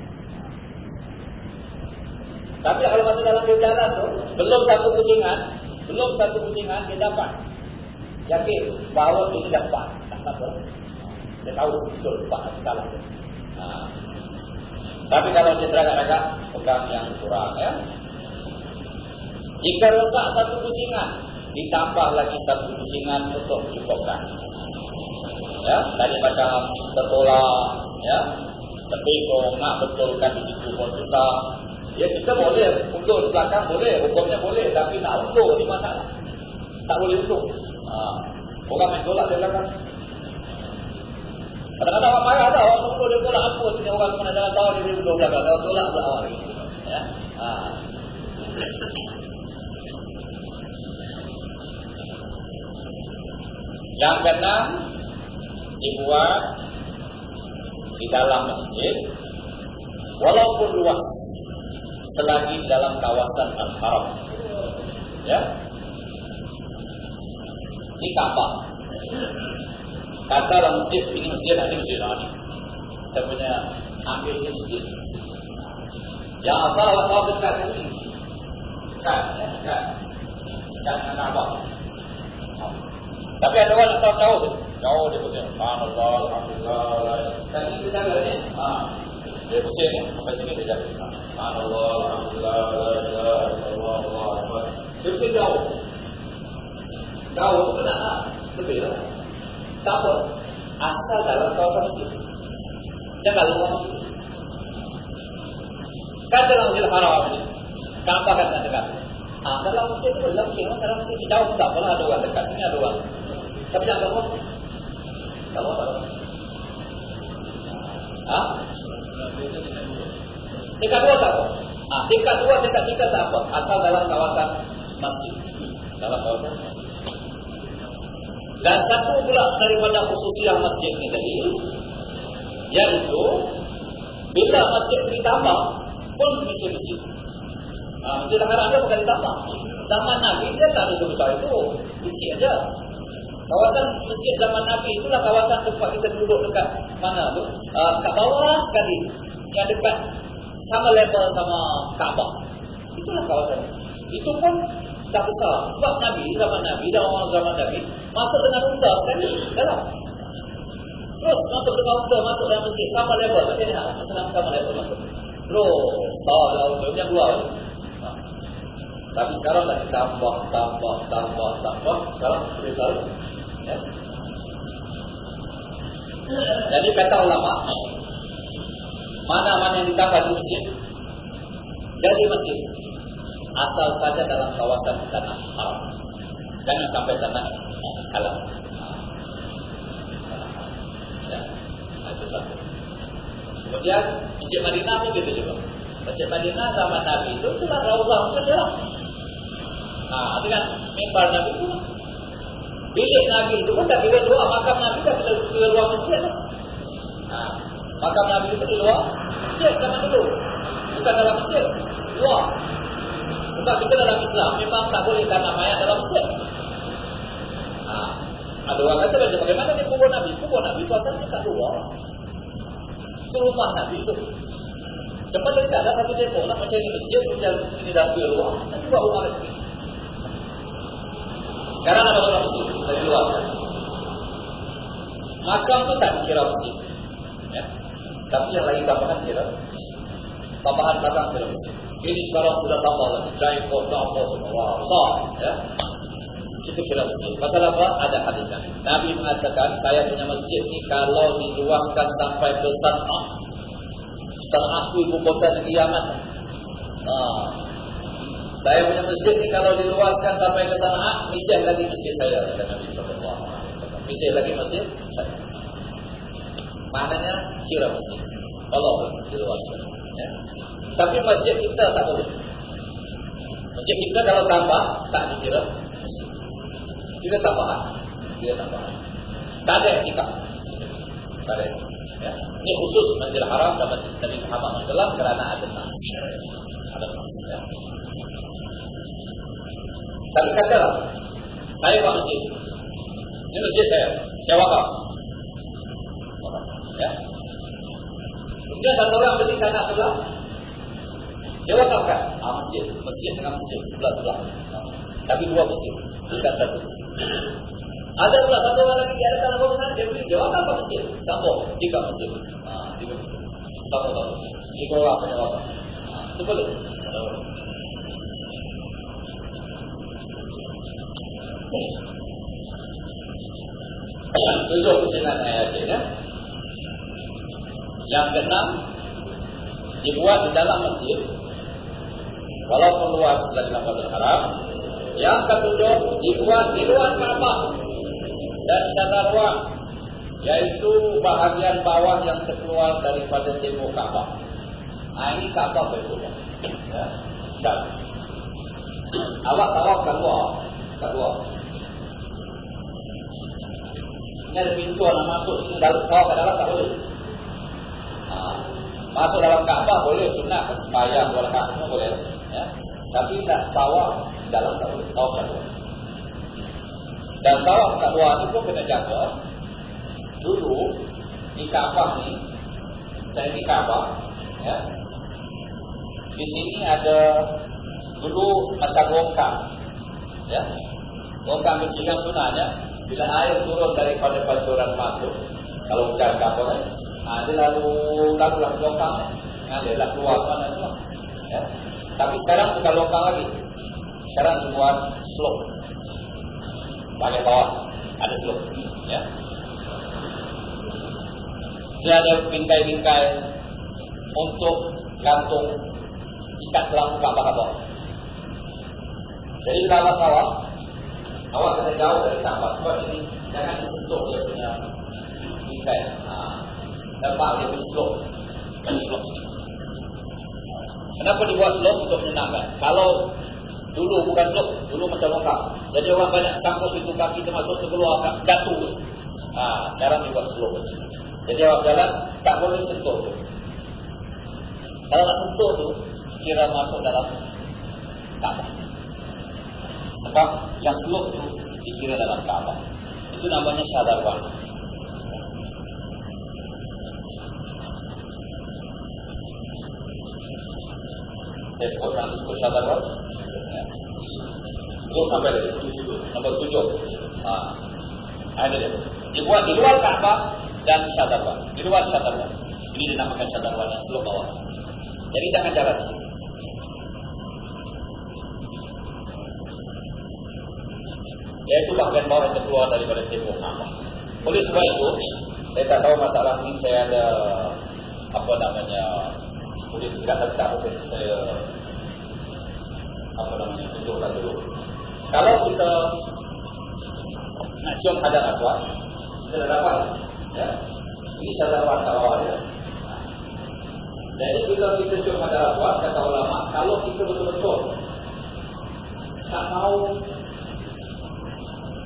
Tapi kalau masih dalam dia jalan tu, belum satu pusingan, belum satu pusingan, dia dapat. Yakin bahawa ini dapat apa? Dia tahu betul tak salah. Ha. Tapi kalau dia teragak-agak pegang yang kurang ya. Jika rosak satu pusingan, ditambah lagi satu pusingan untuk cukupkan. Ya, dari macam tertolak, ya, terpesong, nak betulkan di situ pun susah. Ya, kita boleh undur belakang, boleh, hukumnya boleh, tapi nak undur di masalah. Tak boleh undur. Ha. Orang main tolak di belakang, Kadang-kadang orang marah tau, orang tunggu dia tolak apa ni orang semua jangan tahu dia duduk belakang. Kalau tolak pula awak Ya. Ha. Yang keenam dibuat di dalam masjid walaupun luas selagi dalam kawasan al-haram. Ya. Di Kaabah. Kata dalam masjid, ini masjid, ini masjid ini. Saya punya ambil ini masjid. Yang asal tahu dekat ini. Ya, kan. Kan, kan, apa. Tapi ada orang yang tahu tahu tu. Jauh dia. Subhanallah, Alhamdulillah. Ini kita ni. Ha. Dia pusing ni. Sampai sini dia jadi. Subhanallah, Alhamdulillah, Allah, Allah, Allah. Dia pusing jauh. Jauh tu nak lah. Lebih lah. Tak apa. Asal dalam kawasan masjid. Jangan luar. Kan dalam Masjid Haram ini. Kaabah kan tak dekat. Ha, dalam masjid itu dalam masjid, dalam masjid itu tak boleh ada orang dekat. Ini ada orang. Tapi jangan tahu. Tahu tak? Tingkat dua tak apa? Ha, tingkat dua, tingkat tiga tak apa. Asal dalam kawasan masjid. Dalam kawasan masjid. Dan satu pula daripada khususiah masjid ini tadi, yaitu bila masjid ditambah pun mesti-mesti. Ha, masjid haram dia bukan ditambah. Zaman Nabi dia tak ada sebesar itu. Kecil aja. Kawasan masjid zaman Nabi itulah kawasan tempat kita duduk dekat mana tu? Uh, kat bawah sekali. Yang dekat sama level sama Kaabah. Itulah kawasan. Itu pun dah besar. Sebab Nabi, zaman Nabi dan orang zaman Nabi masuk dengan unta kan dalam. Terus masuk dengan unta, masuk dalam masjid sama level. Macam ni lah. Sama, sama level masuk. Terus, tahu unta. Macam dua. Ha. Tapi sekarang dah tambah, tambah, tambah, tambah. Sekarang lebih besar. Ya. Jadi kata ulama, mana-mana yang ditambah di masjid, jadi masjid. Asal saja dalam kawasan tanah haram. Jangan sampai tanah halal. Ya, itu. Kemudian Masjid Madinah pun begitu juga. Masjid Madinah zaman Nabi itu saja lah. Nah, dengan mimbar Nabi itu bilik Nabi itu pun tak bilik luar makam Nabi tak bilik ke luar masjid lah. Nah, makam Nabi itu di luar masjid zaman dulu. Bukan dalam masjid. Luar. Sebab kita dalam Islam memang tak boleh tanam mayat dalam masjid. Ha, ada orang kata baca bagaimana ni kubur Nabi? Kubur Nabi kuasanya kat luar. Itu rumah Nabi itu. Cepat dia tak ada satu tembok nak macam ni masjid ini dah ke luar. Nanti buat rumah lagi. Sekarang ada dalam masjid dari luar. Makam tu tak dikira masjid. Ya. Tapi yang lain tambahan kira. Tambahan belakang kira masjid. Ini sekarang sudah tambah lagi. Dari kota apa semua. Besar. Ya. Itu kira masjid. Pasal apa? Ada hadis Nabi. Nabi mengatakan, saya punya masjid ni kalau diluaskan sampai ke San'ah. San'ah itu ibu kota negeri Yaman. Nah. Saya punya masjid ni kalau diluaskan sampai ke San'ah, misih lagi masjid saya. Kata Nabi SAW. Misih lagi masjid saya. Maknanya kira masjid. Allah diluaskan. Ya. Tapi masjid kita tak boleh. Masjid kita kalau tambah, tak dikira masjid. Kita tambahan. Kita tambahan. Tak ada etika. Tak ada ya. Ini khusus Masjidil Haram dan Masjid Nabi Muhammad SAW kerana ada nas. Ada nas. Ya. Tapi katalah, saya buat masjid. Ini masjid saya. Saya wakaf. Ya. Kemudian satu orang beli tanah sebelah. Dia wakafkan. Ah, masjid. Masjid dengan masjid. Sebelah-sebelah. Tapi dua masjid. Bukan satu. Ada pula satu orang lagi ada tanah bangunan dia beli dia wakaf masjid. Sambung tiga masjid. Ah, tiga masjid. Masjid. Tiga orang punya wakaf. Ah, itu boleh. Tujuh kesenangan ayat ini. Ya? Yang keenam dibuat di dalam masjid walaupun luas lagi dalam haram. Yang ketujuh dibuat di luar Ka'bah dan sadar ruang yaitu bahagian bawah yang terkeluar daripada tembok Ka'bah. Ah ini Ka'bah betul. Ya. Dan awak tawaf kat luar, kat luar. Ini ada pintu nak masuk ini dalam tawaf kat dalam tak boleh. Ha. Masuk dalam Kaabah boleh sunat sembahyang dua rakaat semua boleh ya. Tapi tak tawaf di dalam tak boleh. Tawaf kat luar. Dan tawaf kat luar ni pun kena jaga. Dulu di Kaabah ni saya di Kaabah ya. Di sini ada dulu macam longkang. Ya. Longkang kecil yang sunatnya bila air turun daripada pancuran masuk kalau bukan kapal eh, Ha, dia lalu lalu lah longkang ngalir lah keluar mana. Ya. Tapi sekarang bukan longkang lagi. Sekarang dibuat slope. Bagian bawah ada slope. Ya. Dia ada bingkai-bingkai untuk gantung ikat Kaabah apa. Jadi kalau awak awak kena jauh dari Kaabah sebab ini jangan disentuh dia punya ikat. Ha. Nampak dia punya slope. Kenapa dibuat slope untuk menyenangkan? Kalau dulu bukan slope, dulu macam longkang. Jadi orang banyak campur situ kaki termasuk terkeluar jatuh. Ha, sekarang dibuat slope. Jadi awak jalan tak boleh sentuh tu. Kalau nak sentuh tu, kira masuk dalam Kaabah. Sebab yang slope tu dikira dalam Kaabah. Itu namanya syadarwan. Saya sebut yang disebut syadarwan. Itu sampai dari nombor tujuh. Ha. Ada dia. Dibuat di luar Kaabah dan syadarwan. Di luar syadarwan. Ini dinamakan syadarwan yang slope bawah. Jadi jangan jalan di situ. Yaitu bagian bawah yang keluar daripada tembok Kaabah. Oleh sebab itu, saya tak tahu masalah ini saya ada apa namanya boleh tidak tak mungkin saya apa namanya tunjukkan dulu. Kalau kita cium hadar aswad, kita dapat ya. Ini sadar warta awal ya. Jadi bila kita cium hadar aswad, kata ulama, kalau kita betul-betul tak mau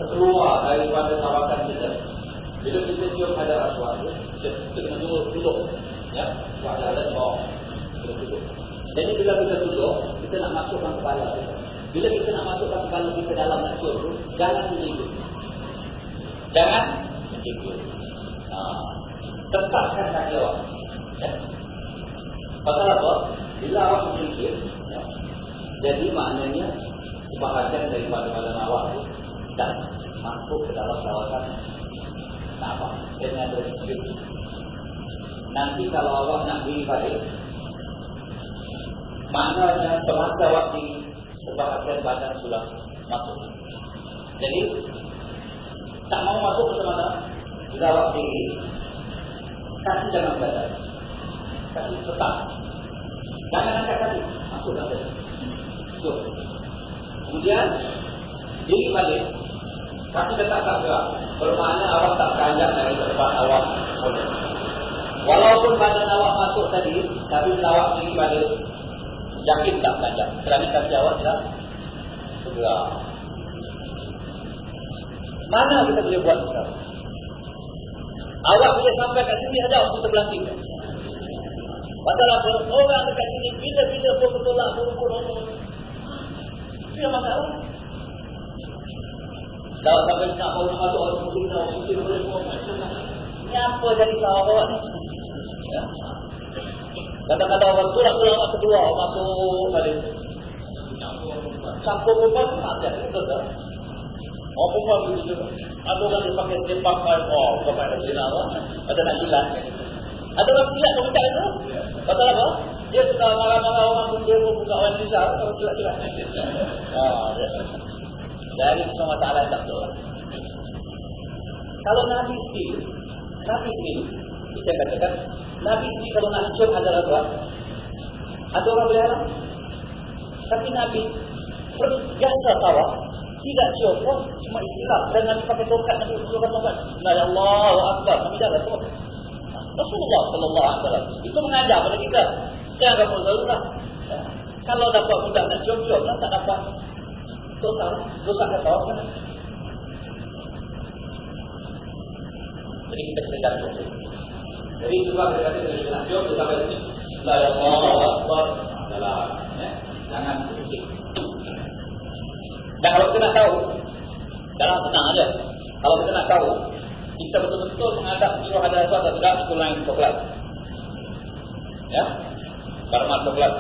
keluar daripada kawasan kita, bila kita cium hadar aswad, kita, kita kena duduk, ya. Wajah dan bawah. Duduk. Jadi bila kita duduk, kita nak masukkan kepala kita. Bila kita nak masukkan kepala kita dalam cium tu, jangan menyinggung. Jangan menyinggung. Ha. Tetapkan kaki awak. Ya. Pasal apa? Bila awak menyinggung, ya. jadi maknanya sebahagian daripada badan awak tu dan masuk ke dalam kawasan apa? Saya nak. Nanti kalau awak nak diri balik, maknanya semasa diri sebahagian badan sudah masuk. Jadi tak mau masuk ke mana? Bila awak diri, kasih jangan badan, kasih tetap. Jangan angkat kaki, masuk dalam. Masuk. Kemudian diri balik, kaki tetap tak gerak. Bermakna awak tak beranjak dari tempat awak. Walaupun badan awak masuk tadi, tapi awak diri balik, yakin tak beranjak. Kerana kasih awak tidak bergerak. Mana kita boleh buat sekarang? Awak boleh sampai kat sini saja untuk terbelanting. Pasal apa? Orang dekat sini bila-bila pun bertolak pun pun yang masalah. Kalau sampai nak bawa masuk orang muslim orang muslim boleh buat Ini apa jadi tahu awak ni? Ya. Kata-kata orang tu lah ulama kedua masuk tadi. Campur perempuan masih ada betul tak? Oh perempuan begitu juga. Ada orang yang pakai selipak kan? Oh bukan pakai zina apa? Macam nak jilat kan? Ada orang silat pun macam itu. Kata apa? Dia suka marah-marah orang pun dia buka orang Indonesia kalau silat-silat. Oh, Jadi semua masalah tak betul. Kalau Nabi sendiri, Nabi sendiri, kita katakan Nabi sendiri kalau nak cium hajar aswad, ada orang halang. Tapi Nabi berjasa tawa, tidak pun, cuma ikhlas. Dan Nabi pakai tongkat, Nabi pakai tongkat. La ya Allah Akbar, Nabi jalan pun. Rasulullah Sallallahu Alaihi Wasallam itu mengajar pada kita. Jangan kamu lah. Ya. Kalau dapat budak nak cium-cium lah, tak dapat. Dosa, dosa kata orang. Jadi kita kena. Jadi kita kata kita kena kita sampai sini. La ya Allah Akbar. Adalah. Ya. Jangan sedikit. Dan kalau kita nak tahu, sekarang senang aja. Kalau kita nak tahu, kita betul-betul menghadap jiwa hadap itu atau tidak, itu lain kelas. Ya, Karma kelas.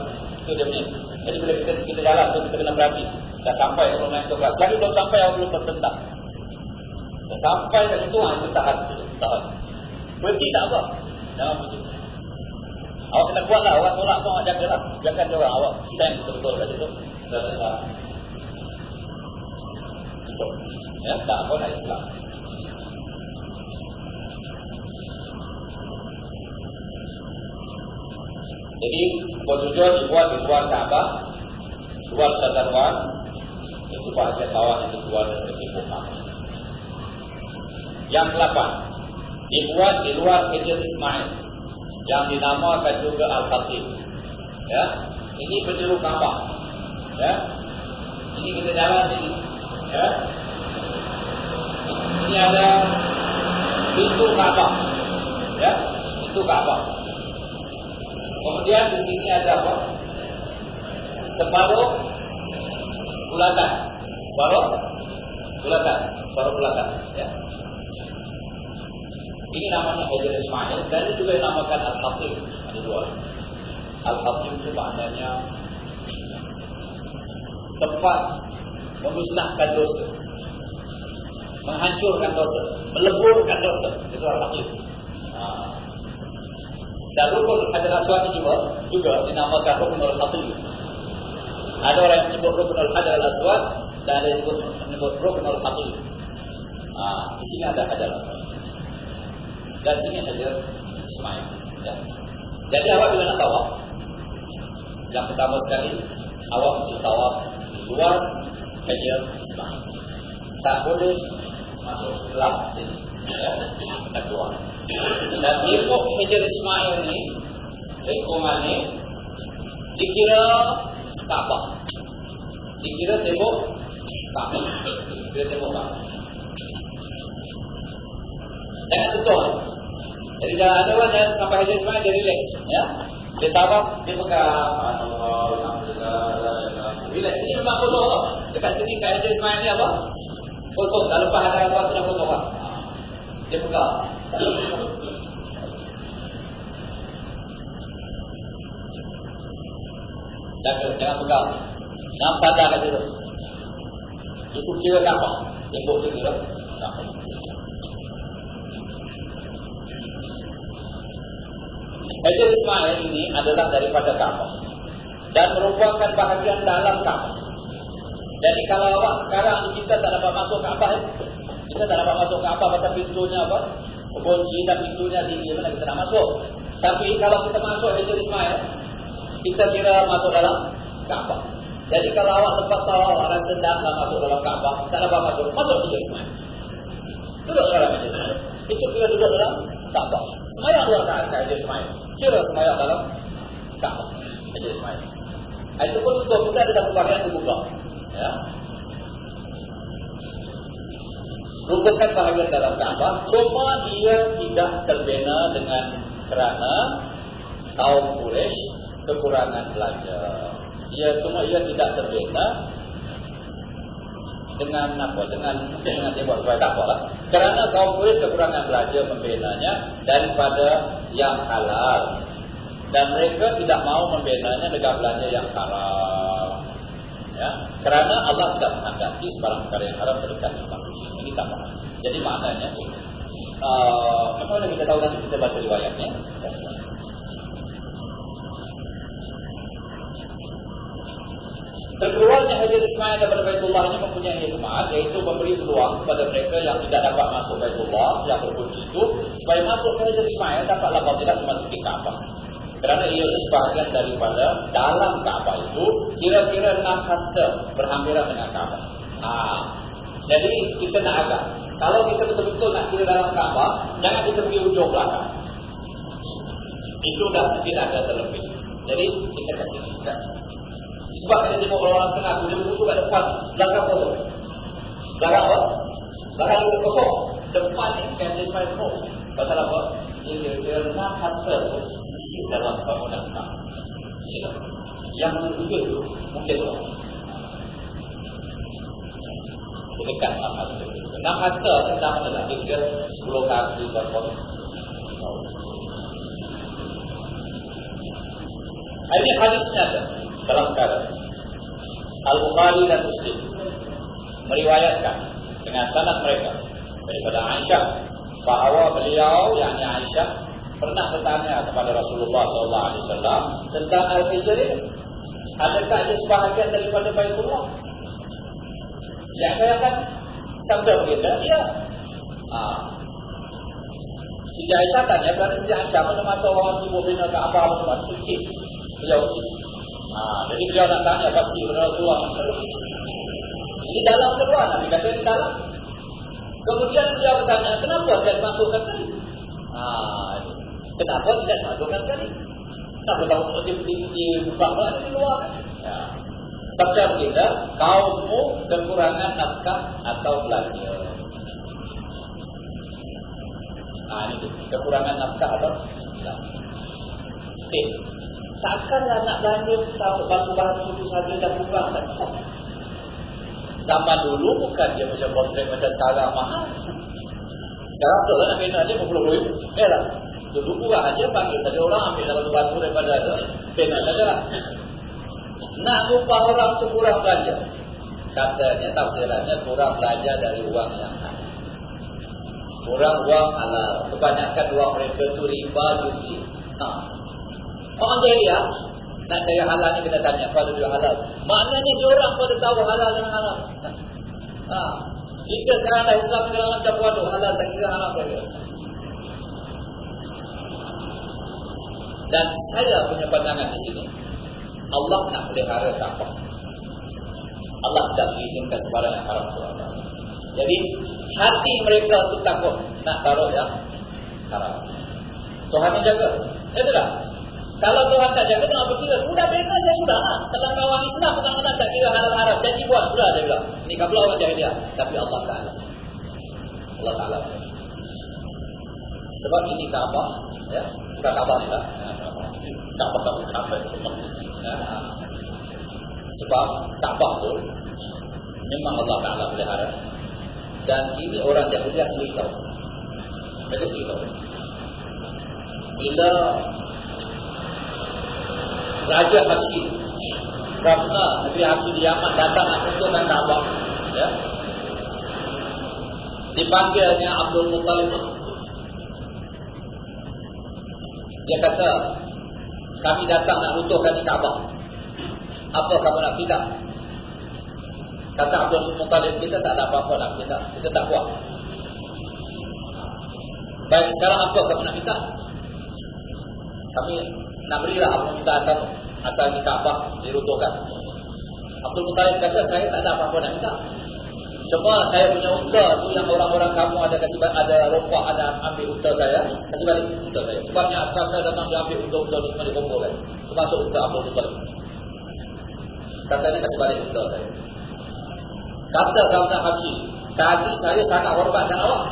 Itu dia punya. Jadi bila kita, kita jalan, kita kena berhati. Dah sampai kalau naik kelas. Lagi belum sampai, awak belum bertentang. Dah sampai situ, itu tahan. tahan. Berhenti tak apa. Jangan pusing. Awak kena kuatlah, orang tolak pun awak jagalah. Biarkan dia orang, awak stand betul-betul kat situ. Dah, dah, dah. Ya, tak apa nak Islam. Jadi bertujuan dibuat di luar Kaabah, luar Sadarwan, itu bahagian bawah itu keluar dari Kaabah. Yang delapan, dibuat di luar Hijr Ismail, yang dinamakan juga Al-Fatih. Ya, ini penjuru Kaabah. Ya, ini kita jalan ini. Ya, ini ada pintu Kaabah. Ya, itu Kaabah. Kemudian di sini ada apa? Separuh bulatan. Separuh bulatan. Separuh bulatan. Ya. Ini namanya Hajar Ismail dan ini juga dinamakan Al-Hasim. Ada dua. Al-Hasim itu maknanya tempat memusnahkan dosa. Menghancurkan dosa. Meleburkan dosa. Itu Al-Hasim. Dan rukun hajar aswad juga, juga dinamakan rukun al-khatib. Ada orang yang menyebut rukun al-hajar aswad dan ada yang menyebut rukun al-khatib. Ah, di sini ada aswad. Dan sini hajar Ismail. Ya. Jadi awak bila nak tawaf, yang pertama sekali awak mesti tawaf di luar hajar Ismail. Tak boleh masuk dalam sini. Ya, keluar. Dan tembok Hajar Ismail ni Lingkungan ni Dikira Kaabah Dikira tembok Kaabah Dikira tembok Kaabah Jangan tutup. Jadi jangan ada orang yang sampai Hajar Ismail Dia relax ya? Dia tawaf Dia pegang. Relax. Ini memang kotor Dekat sini kat Hajar Ismail ni apa? Kotor. Tak lepas ada apa-apa Dia kotor Dia pegang. Jaga, jangan pegang. Nampak tak kat situ? Itu kira apa? Tembok tu kira apa? Hajar Ismail ini adalah daripada Kaabah dan merupakan bahagian dalam Kaabah. Jadi kalau awak sekarang kita tak dapat masuk Kaabah, kita tak dapat masuk Kaabah pasal pintunya apa? kunci dan pintunya tinggi mana kita nak masuk. Tapi kalau kita masuk Hajar Ismail, kita kira masuk dalam Kaabah. Jadi kalau awak tempat tahu awak rasa tak nak masuk dalam Kaabah, tak dapat masuk, masuk Hajar Ismail. Duduk dalam Ismail. Itu kira duduk dalam Kaabah. Semayang luar Hajar Ismail. Kira semayang dalam Kaabah. Hajar Ismail. Itu pun untuk kita ada satu varian terbuka. Ya. Rukukan bahagian dalam Kaabah Cuma dia tidak terbina dengan Kerana Kaum Quraisy Kekurangan belanja Dia cuma ia tidak terbina Dengan apa Dengan dengan tembok tak apa lah Kerana kaum Quraisy kekurangan belanja Membinanya daripada Yang halal Dan mereka tidak mau membinanya Dengan belanja yang haram Ya, kerana Allah tidak menghendaki sebarang perkara yang haram terdekat manusia. Ini tambahan. Jadi maknanya, uh, macam mana kita tahu nanti kita baca riwayatnya? Terkeluarnya Hajar Ismail daripada Baitullah ini mempunyai hikmah Iaitu memberi peluang kepada mereka yang tidak dapat masuk Baitullah Yang berkunci itu Supaya masuk ke Hajar Ismail dapatlah tidak memasuki Kaabah kerana ia sebahagian daripada dalam Kaabah itu kira-kira enam hasta berhampiran dengan Kaabah. Ha. Jadi kita nak agak. Kalau kita betul-betul nak kira dalam Kaabah, jangan kita pergi ujung belakang. Itu dah tidak ada terlebih. Jadi kita kasih kita. Sebab kita tengok orang tengah tu, dia musuh kat depan, belakang apa? Belakang apa? Belakang itu kosong. Depan ni kan dia sampai penuh. Pasal apa? Dia kira-kira hasta isi dalam bangunan kamu. Yang menunjuk itu mungkin Allah. Dekat enam harta. Enam harta tentang adalah kira sepuluh kaki berapa. Ini hadisnya ada dalam kata Al-Bukhari dan Muslim meriwayatkan dengan sanad mereka daripada Aisyah bahawa beliau yakni Aisyah pernah bertanya kepada Rasulullah SAW tentang Al-Hijr. Adakah ia sebahagian daripada Baitullah? Yang saya akan sabda begitu, ya. Ha. Sehingga Aisyah tanya, kerana dia ancam mana masa orang sibuk bina ke apa-apa, suci. beliau sini. Ha, jadi beliau nak tanya pasti kepada Rasulullah SAW. Ini dalam keluar, Nabi kata di dalam. Kemudian beliau bertanya, kenapa tidak dimasukkan sekali? Ha, kenapa tidak dimasukkan sekali? Kenapa tahu di, di, di buka pula di luar? Ya. Sabda kita, kaummu kekurangan nafkah atau belanja. Nah, ini kekurangan nafkah atau belanja. Eh, takkanlah nak belanja tahu batu-batu itu saja dah kurang tak sebab. Zaman dulu bukan dia macam kontrak macam sekarang mahal. Sekarang tu nak bina dia berpuluh ribu. Eh lah. Dulu kurang aja panggil tadi orang ambil batu-batu daripada itu. Bina saja lah. Nak lupa orang tu kurang belanja. Katanya tafsirannya kurang belanja dari uang yang halal. Kurang uang halal. Kebanyakan uang mereka tu riba judi. Ha. Orang jadi ya. Nak cari halal ni kita tanya pada dia halal. Maknanya dia orang pada tahu halal dan haram. Ha. Kita sekarang dah Islam sekarang macam waduh halal tak kira haram tak kira. Dan saya punya pandangan di sini. Allah nak pelihara Kaabah. Allah tidak mengizinkan sebarang yang haram Allah. Jadi hati mereka itu takut nak taruh yang haram. Tuhan yang jaga. Ya tidak? Kalau Tuhan tak jaga, kenapa kira? Sudah bina saya sudah lah. Selangkah orang Islam bukan kena tak kira halal haram. Janji buat sudah dia bilang. Ini kabel orang jahiliah. Tapi Allah Ta'ala. Allah Ta'ala. Sebab ini Kaabah. Ya. Bukan Kaabah lah. Kaabah tak Kaabah. Ya. Sebab Kaabah tu. Memang Allah Ta'ala pelihara. Dan ini orang jahiliah sendiri tahu. Mereka sendiri tahu. Bila Raja Habsi Kerana Nabi Habsi di Yaman datang nak kumpulkan Kaabah ya. Dipanggilnya Abdul Muttalib. Dia kata Kami datang nak runtuhkan di Kaabah. Apa kamu nak pindah Kata Abdul Muttalib Kita tak ada apa-apa nak pindah Kita tak buat. Baik sekarang apa kamu nak pindah Kami nak berilah minta kamu asal di Kaabah diruntuhkan. Abdul Muttalib kata saya tak ada apa-apa nak minta. Cuma saya punya unta tu yang orang-orang kamu ada kasih ada rompak ada ambil unta saya kasih balik unta saya. Sebabnya askar saya datang dia ambil unta-unta tu semua dikumpulkan. Termasuk unta Abdul Muttalib. Katanya kasih balik unta saya. Kata Gawna Haji, tadi saya sangat hormatkan awak.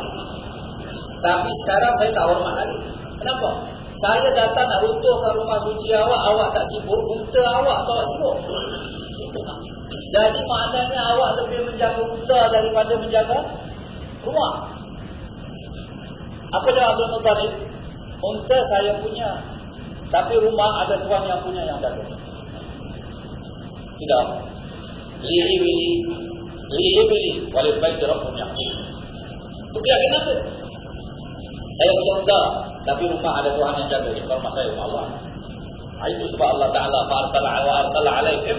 Tapi sekarang saya tak hormat lagi. Kenapa? Saya datang nak runtuhkan rumah suci awak, awak tak sibuk, unta awak tu awak sibuk. Jadi maknanya awak lebih menjaga unta daripada menjaga rumah. Apa jawab Abdul Muttalib? Unta saya punya. Tapi rumah ada tuan yang punya yang jaga. Tidak. Lili-wili. Lili-wili. Walaikumsalam. Walaikumsalam. Itu keyakinan itu. Saya punya unta, tapi rumah ada Tuhan yang jaga. Itu rumah saya rumah Allah. Ah, itu sebab Allah Taala farsala wa arsala alaihim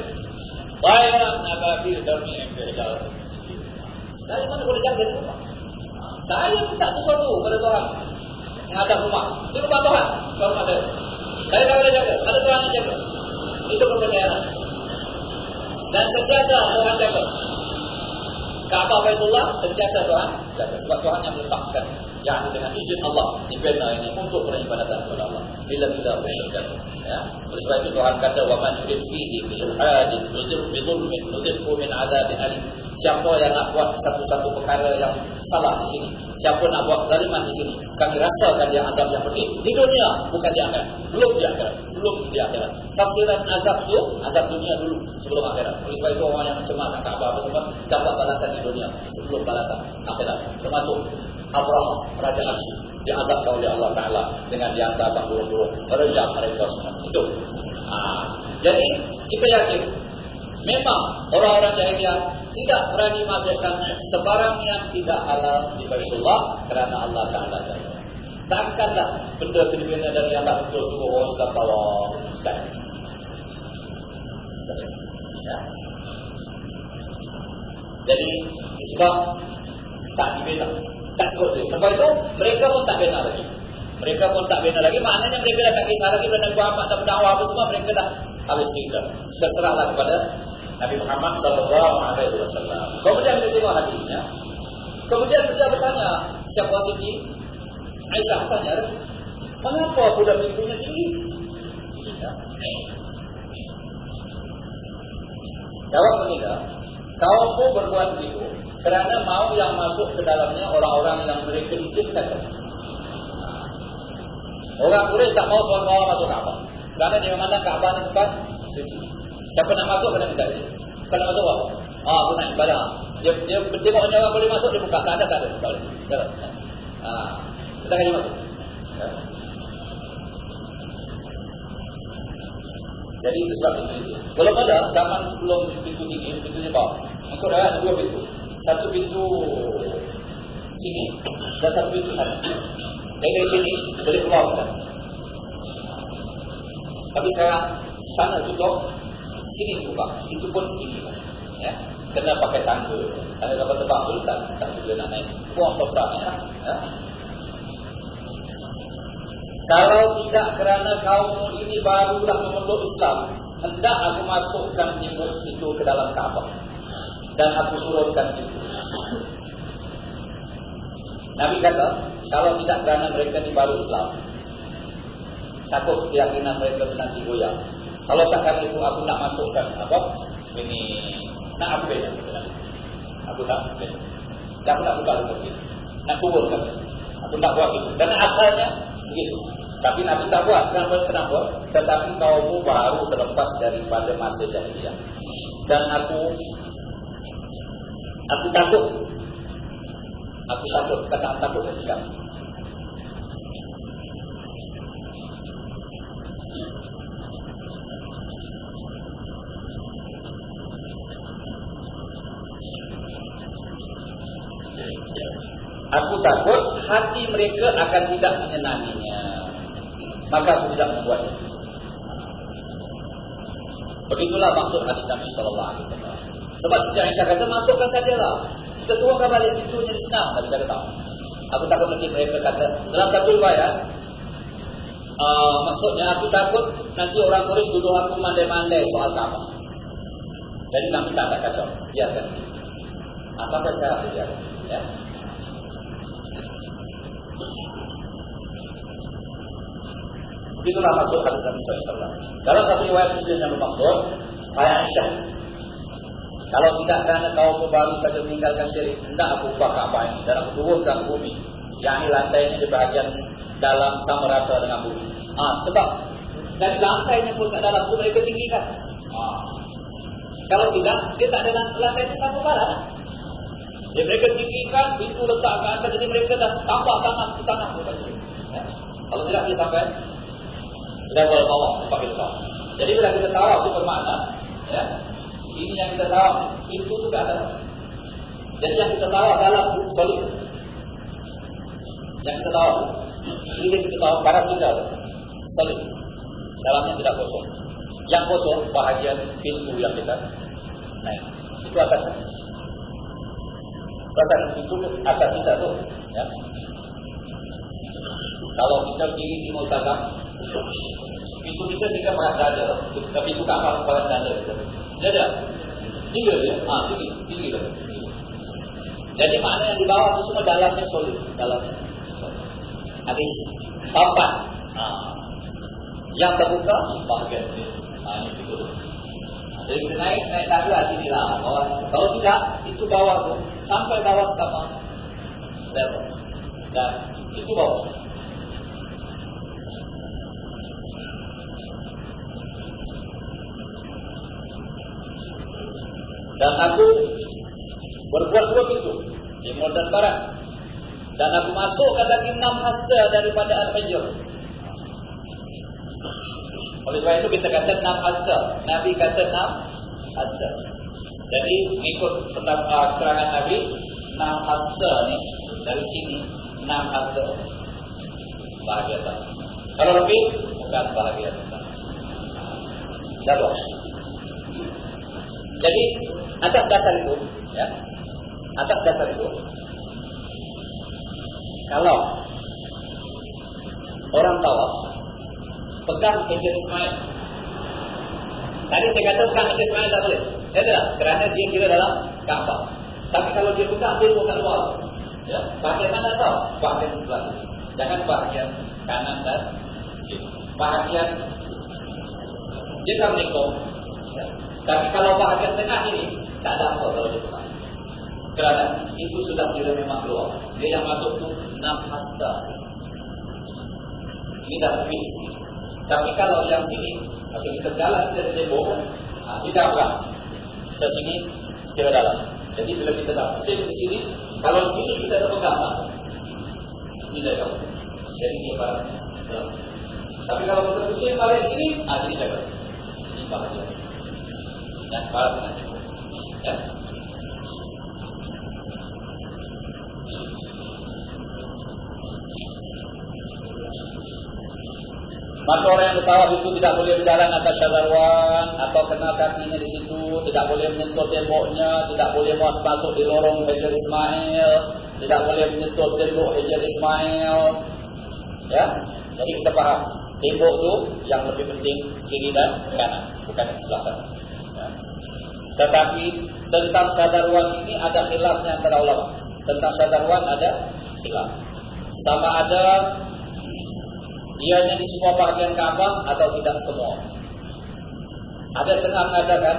Bayang nababil dami yang berjalan. Saya mana boleh jaga di rumah? Saya minta sesuatu pada Tuhan. Mengadap rumah. Itu rumah Tuhan. Rumah saya. Saya tak boleh jaga. Ada Tuhan yang jaga. Itu kepercayaan. Dan sentiasa Tuhan jaga. Kaabah Baitullah sentiasa Tuhan. Sebab Tuhan yang meletakkan yang dengan izin Allah dibina ini untuk peribadatan kepada Allah. Bila kita bersyukur. Ya. Oleh sebab itu Tuhan kata wa man yurid fihi bi ilhadin nudhib bi dhulmin nudhibhu min adzabin alim. Siapa yang nak buat satu-satu perkara yang salah di sini, siapa nak buat zaliman di sini, kami rasakan dia azab yang pedih di dunia bukan di akhirat. Belum di akhirat, belum di akhirat. Tafsiran azab tu azab dunia dulu sebelum akhirat. Oleh sebab itu orang yang mencemarkan Kaabah apa dapat balasan di dunia sebelum balasan akhirat. Termasuk Abraham Raja Asyik diazab oleh Allah Ta'ala dengan diantar burung-burung merejam mereka semua itu ha. jadi kita yakin memang orang-orang jahiliah tidak berani makan sebarang yang tidak halal di Allah kerana Allah Ta'ala takkanlah benda kena dari yang tak betul semua orang Islam bawa. Sekali. Ya. jadi sebab tak dibina takut dia. Sebab itu mereka pun tak benar lagi. Mereka pun tak benar lagi. Maknanya mereka dah tak kisah lagi bila Nabi Muhammad dah berdakwah apa semua mereka dah habis cerita. Terserahlah kepada Nabi Muhammad sallallahu alaihi wasallam. Kemudian dia tengok hadisnya. Kemudian dia bertanya, siapa Siti? Aisyah tanya, "Mengapa pula pintunya tinggi?" Ya. Jawab begini, kaummu berbuat begitu kerana mau yang masuk ke dalamnya orang-orang yang mereka inginkan. Orang Quraisy tak mau tuan-tuan masuk Kaabah. Kerana dia memandang Kaabah ni bukan suci. Siapa nak masuk kena minta izin. Kalau masuk apa? Ah, aku nak ibadah. Dia dia dia bawa orang boleh masuk dia buka. Tak ada tak ada. Tak boleh. Jalan. Ah, kita kena masuk. Jadi itu sebab itu. Kalau ada zaman sebelum pintu ini, pintunya bawah. Dah ada dua pintu. Satu pintu sini dan satu pintu sana. Dari sini boleh keluar sana. Tapi sekarang sana tutup, sini buka. Itu pun ini. Ya. Kena pakai tangga. Kalau dapat tebak pun tak, tak juga nak naik. Buang pertama ya. ya. Kalau tidak kerana kaum ini barulah memeluk Islam, hendak aku masukkan nyebut itu ke dalam Kaabah dan aku suruhkan itu. Nabi kata, kalau tidak kerana mereka ini baru Islam, takut keyakinan mereka nanti goyah. Kalau tak kerana itu aku nak masukkan apa? Ini nak aku beda. Aku tak. Dan aku nak buka itu. Nak kuburkan. Aku nak buat itu. Dan asalnya begitu. Tapi Nabi tak buat. Kenapa? Kenapa? Tetapi kaummu baru terlepas daripada masa jahiliyah. Dan aku aku takut. Aku takut. Kata takut ketika. Aku takut hati mereka akan tidak menyenanginya maka aku tidak membuat itu. Begitulah maksud Nabi Sallallahu Alaihi Wasallam. Sebab sejak Aisyah kata masukkan sajalah. Kita tuangkan balik pintunya di senang. Tapi tak. Aku takut nanti mereka kata dalam satu riwayat. Uh, maksudnya aku takut nanti orang Quraisy duduk aku mandai-mandai soal Kaabah. Jadi kami tak ada kacau. Biarkan. Nah, sampai sekarang dia. Ya. Itulah maksud hadis Nabi SAW. Dalam satu riwayat Muslim yang bermaksud, Ayah Aisyah. Kalau tidak kerana kaum baru saja meninggalkan syirik, tidak aku ubah Kaabah ini dan aku turunkan bumi. Yang ini lantainya di bahagian dalam sama rata dengan bumi. Ah, sebab dari lantainya pun kat dalam bumi mereka tinggikan. Ah. Kalau tidak, dia tak ada lantai itu satu barat. Mereka tinggikan, pintu letak ke atas, jadi mereka dah tambah tanah ke tanah. Ya. Kalau tidak, dia sampai level bawah tempat kita tahu. Jadi bila kita tahu itu bermakna, ya, ini yang kita tahu, pintu itu tak ada. Jadi yang kita tahu adalah solid. Yang kita tahu, yang kita tahu barat kita solid. Dalamnya tidak kosong. Yang kosong bahagian pintu yang kita naik. Itu akan Pasal itu akan kita tu, ya. Kalau kita di di Mutazam, itu kita pakai dada, tapi bukan apa pakai dada. Tiga dia, ah tinggi, tinggi lah. Jadi mana yang di bawah itu semua dalamnya solid, dalam. Habis papan, ah. yang terbuka bahagian ini, ah ini itu. Jadi kita naik naik tangga di sini lah. Bawah. Kalau tidak, itu bawah tu sampai bawah sama level. Dan itu bawah. Dan aku berbuat dua pintu. Timur dan Barat. Dan aku masukkan lagi enam hasta daripada Al-Hijr. Oleh sebab itu kita kata enam hasta. Nabi kata enam hasta. Jadi ikut keterangan Nabi, enam hasta ni dari sini enam hasta bahagia tak. Kalau lebih bukan bahagia tak. Jadi atas dasar itu, ya, atas dasar itu, kalau orang tawaf pegang Hajar Ismail, Tadi saya kata bukan Hajar Ismail tak boleh. Ya tak? Kerana dia kira dalam Kaabah. Tapi kalau dia buka, dia buka luar. Ya? Bahagian mana tahu? Bahagian sebelah sini. Jangan bahagian kanan dan. Bahagian dia tak melingkup. Ya? Tapi kalau bahagian tengah ini, tak ada apa kalau dia buka. Kerana itu sudah kira memang keluar. Dia yang masuk tu enam hasta. Ini dah lebih. Tapi kalau yang sini, atau kita jalan dari tembok, ha, kita apa? Ke sini, kita dalam. Jadi bila kita dah pusing ke sini, kalau sini kita dah pegang tak? Ini dah jauh. Jadi dia barang. Tapi kalau kita pusing balik sini, ah sini jaga. Ini bahagia. Dan tembok. Ya. Maka orang yang bertawaf itu tidak boleh berjalan atas syazarwan atau kena kakinya di situ, tidak boleh menyentuh temboknya, tidak boleh masuk di lorong Hajar Ismail, tidak boleh menyentuh tembok Hajar Ismail. Ya, jadi kita paham tembok itu yang lebih penting kiri dan kanan, bukan sebelah sana. Tetapi tentang syazarwan ini ada khilafnya antara ulama. Tentang syazarwan ada khilaf. Sama ada Ianya di semua bahagian Kaabah atau tidak semua. Ada tengah mengatakan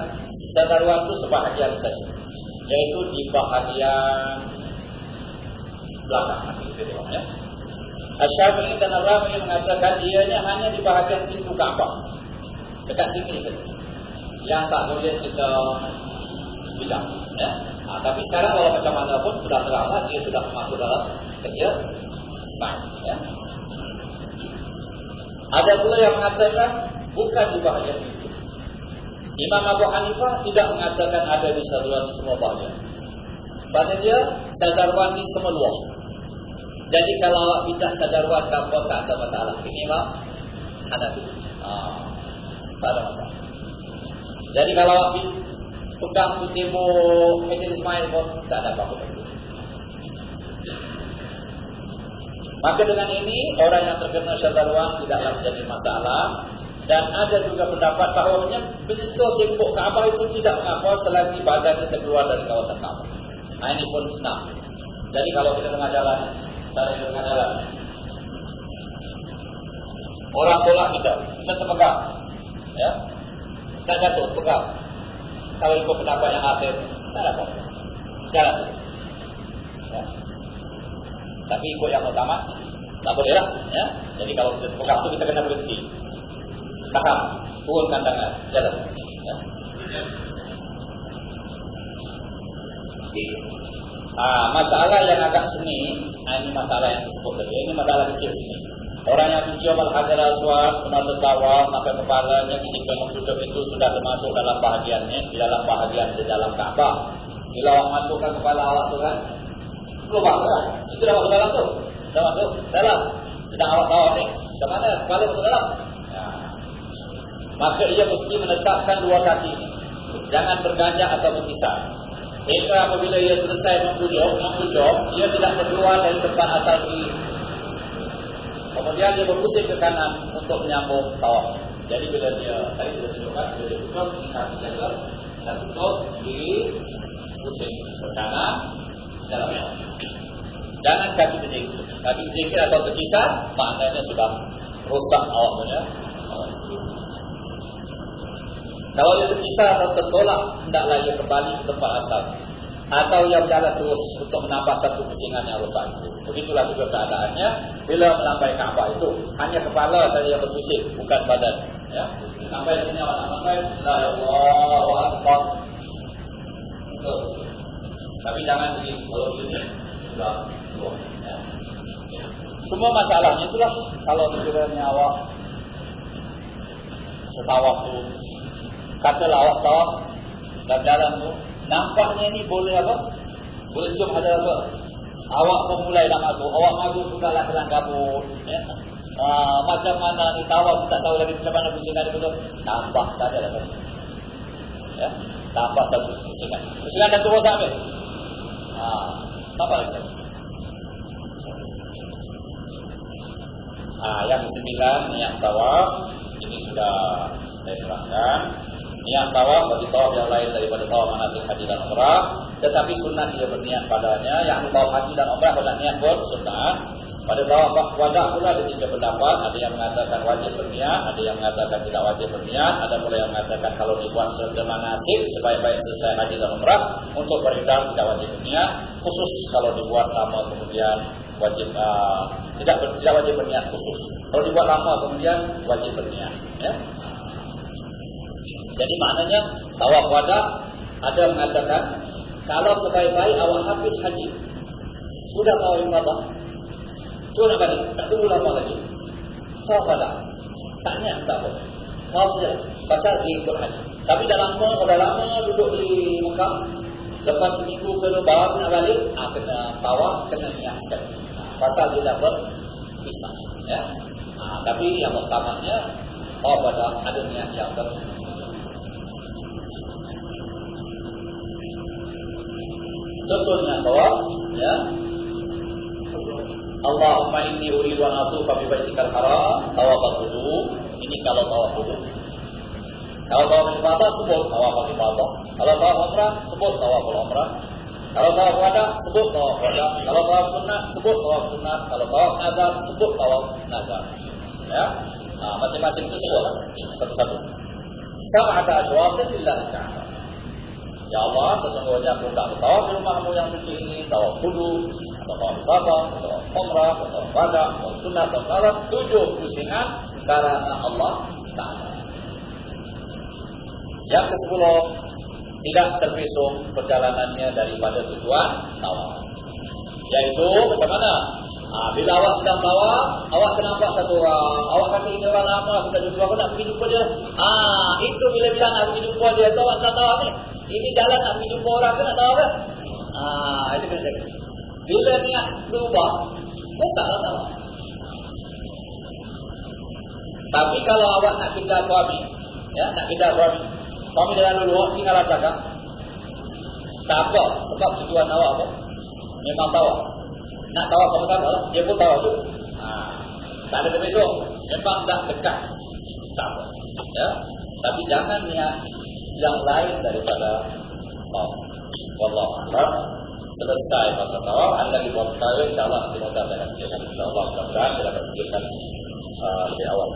Sadarwan itu sebahagian saja. Yaitu di bahagian belakang. Ya. Asyafi'i dan Ar-Rafi'i mengatakan ianya hanya di bahagian pintu Kaabah. Dekat sini saja. Yang tak boleh kita bilang. Ya. Nah, tapi sekarang kalau macam mana pun sudah terang dia sudah masuk dalam kerja smart. Ya. Ada pula yang mengatakan bukan di bahagian itu. Imam Abu Hanifah tidak mengatakan ada di sadarwan di semua bahagian. Pada dia di semua luar. Jadi kalau awak tidak sadarwan kapal tak ada masalah. Ini Imam Hanafi. Ah, tak ada masalah. Jadi kalau pegang timur Majlis Ismail pun tak ada apa-apa. Maka dengan ini orang yang terkena syadarwan tidaklah menjadi masalah dan ada juga pendapat bahawa menyentuh tembok Kaabah itu tidak mengapa selagi badan kita keluar dari kawasan Kaabah. Nah, ini pun senang. Jadi kalau kita tengah jalan, dari tengah jalan, orang tolak kita, kita terpegang, ya, tak jatuh, pegang. Kalau ikut pendapat yang akhir, tak ada apa. Jalan. Ya. Tapi ikut yang pertama Tak boleh lah ya? Jadi kalau kita pegang tu kita kena berhenti Tahan Turunkan tangan Jalan ya? Ha, masalah yang agak seni ha, Ini masalah yang disebut tadi Ini masalah kecil sini Orang yang mencium al-hajar al-aswad Semasa tawar Sampai kepalanya ketika mengkutup itu Sudah termasuk dalam bahagiannya Di dalam bahagian di dalam Kaabah Bila awak masukkan kepala awak tu kan lubang lah. Itu dah masuk dalam tu. Dah masuk dalam. Sedang awak tahu ni. Ke mana? Kepala masuk dalam. Ya. Maka ia mesti menetapkan dua kaki. Jangan berganjak atau berpisah. Hingga apabila ia selesai mengunjuk, mengunjuk, ia tidak keluar dari tempat asal kiri. Kemudian dia berpusing ke kanan untuk menyambung tawaf. Jadi bila dia tadi sudah tunjukkan, dia tutup, kaki jaga, dan tutup, kiri, pusing ke kanan, dalamnya. Jangan kaki sedikit. Kaki sedikit atau terpisah, maknanya sudah rusak awak punya. Kalau ia terpisah atau tertolak, hendaklah ia kembali ke tempat asal. Atau ia berjalan terus untuk menambah satu pusingan yang rusak itu. Begitulah juga keadaannya bila melambai Kaabah itu. Hanya kepala saja yang berpusing, bukan badan. Ya? Sampai di sini nak sampai, La Allah Akbar. Tapi jangan begini, kalau begini sudah. Ya. Semua masalahnya itulah kalau sekiranya awak setawaf tu, katalah awak tawaf dan jalan tu, nampaknya ni boleh apa? Boleh cium ada apa? Awak pun mulai dah masuk, awak masuk sudah lah kelang kabut. Ya. Uh, macam mana ni tawaf tak tahu lagi macam mana pusingan dia betul. Nampak saja lah satu. Ya, nampak satu pusingan. Pusingan dah turun sampai. Ah, apa lagi? Ah, yang sembilan niat tawaf ini sudah saya terangkan. Niat tawaf bagi tawaf yang lain daripada tawaf manatik haji dan umrah. Tetapi sunat dia berniat padanya. Yang tawaf haji dan umrah pada niat pun sunat pada tawaf wajah pula ada tiga pendapat. Ada yang mengatakan wajib berniat ada yang mengatakan tidak wajib berniat. Ada pula yang mengatakan kalau dibuat serta manasik sebaik-baik selesai haji dan umrah untuk beridam tidak wajib berniat. Khusus kalau dibuat lama kemudian wajib uh, tidak tidak wajib berniat khusus. Kalau dibuat lama kemudian wajib berniat ya jadi maknanya tawaf wada ada mengatakan kalau sebaik-baik awak habis haji. Sudah tahu ibadah. Tu nak balik. Tak tunggu lama lagi. Tawaf tak niat tak apa. Tawaf saja. Baca di haji tapi dah lama dah lama duduk di Mekah. Lepas seminggu ke baru nak balik ah, kena tawaf kena niat sekali. Ah, pasal dia dapat pisah ya. Ah, tapi yang pertamanya tawaf wada ada niat yang ber Contohnya bahwa ya Allahumma inni uridu an atufa bi baitikal haram tawaf ini kalau tawaf wudu. Kalau tawaf ibadah sebut tawaf ibadah. Kalau tawaf umrah sebut tawaf umrah. Kalau tawaf wada sebut tawaf wada. Kalau tawaf sunat sebut tawaf sunat kalau tawaf nazar sebut tawaf nazar. Ya? Masing-masing itu sebut satu-satu. Sab'ata ajwab lillahi ta'ala Ya Allah, sesungguhnya aku tak bertawaf di rumahmu yang suci ini, tawaf kudu, atau tawaf ibadah, atau umrah, atau wada, atau sunnah, atau salat, tujuh pusingan karena Allah Ta'ala. Yang ke sepuluh, tidak terpisung perjalanannya daripada tujuan tawaf. Yaitu macam mana? Ha, bila awak sedang tawaf, awak kenapa satu orang? Awak kata ini orang lama, kita jumpa aku nak pergi jumpa dia. Ah, itu bila-bila nak pergi jumpa dia, tu awak tak tawaf ni. Ini jalan nak jumpa orang ke nak tahu apa? Ah, itu kena jaga. Bila niat berubah, besar lah tahu. Tapi kalau awak nak kita suami, ya, nak kita suami, suami dalam dulu, tinggal cakap. Tak apa, sebab tujuan awak apa? Memang tahu. Nak tahu apa kamu lah, dia pun tahu tu. Ah, tak ada terbesok. Memang tak dekat. Tak apa. Ya. Tapi jangan niat yang lain daripada tawaf. Wallahu a'lam. Selesai masa tawaf, anda lagi buat perkara insyaallah nanti kita akan insyaallah mudah-mudahan kita dapat sediakan uh, lebih awal.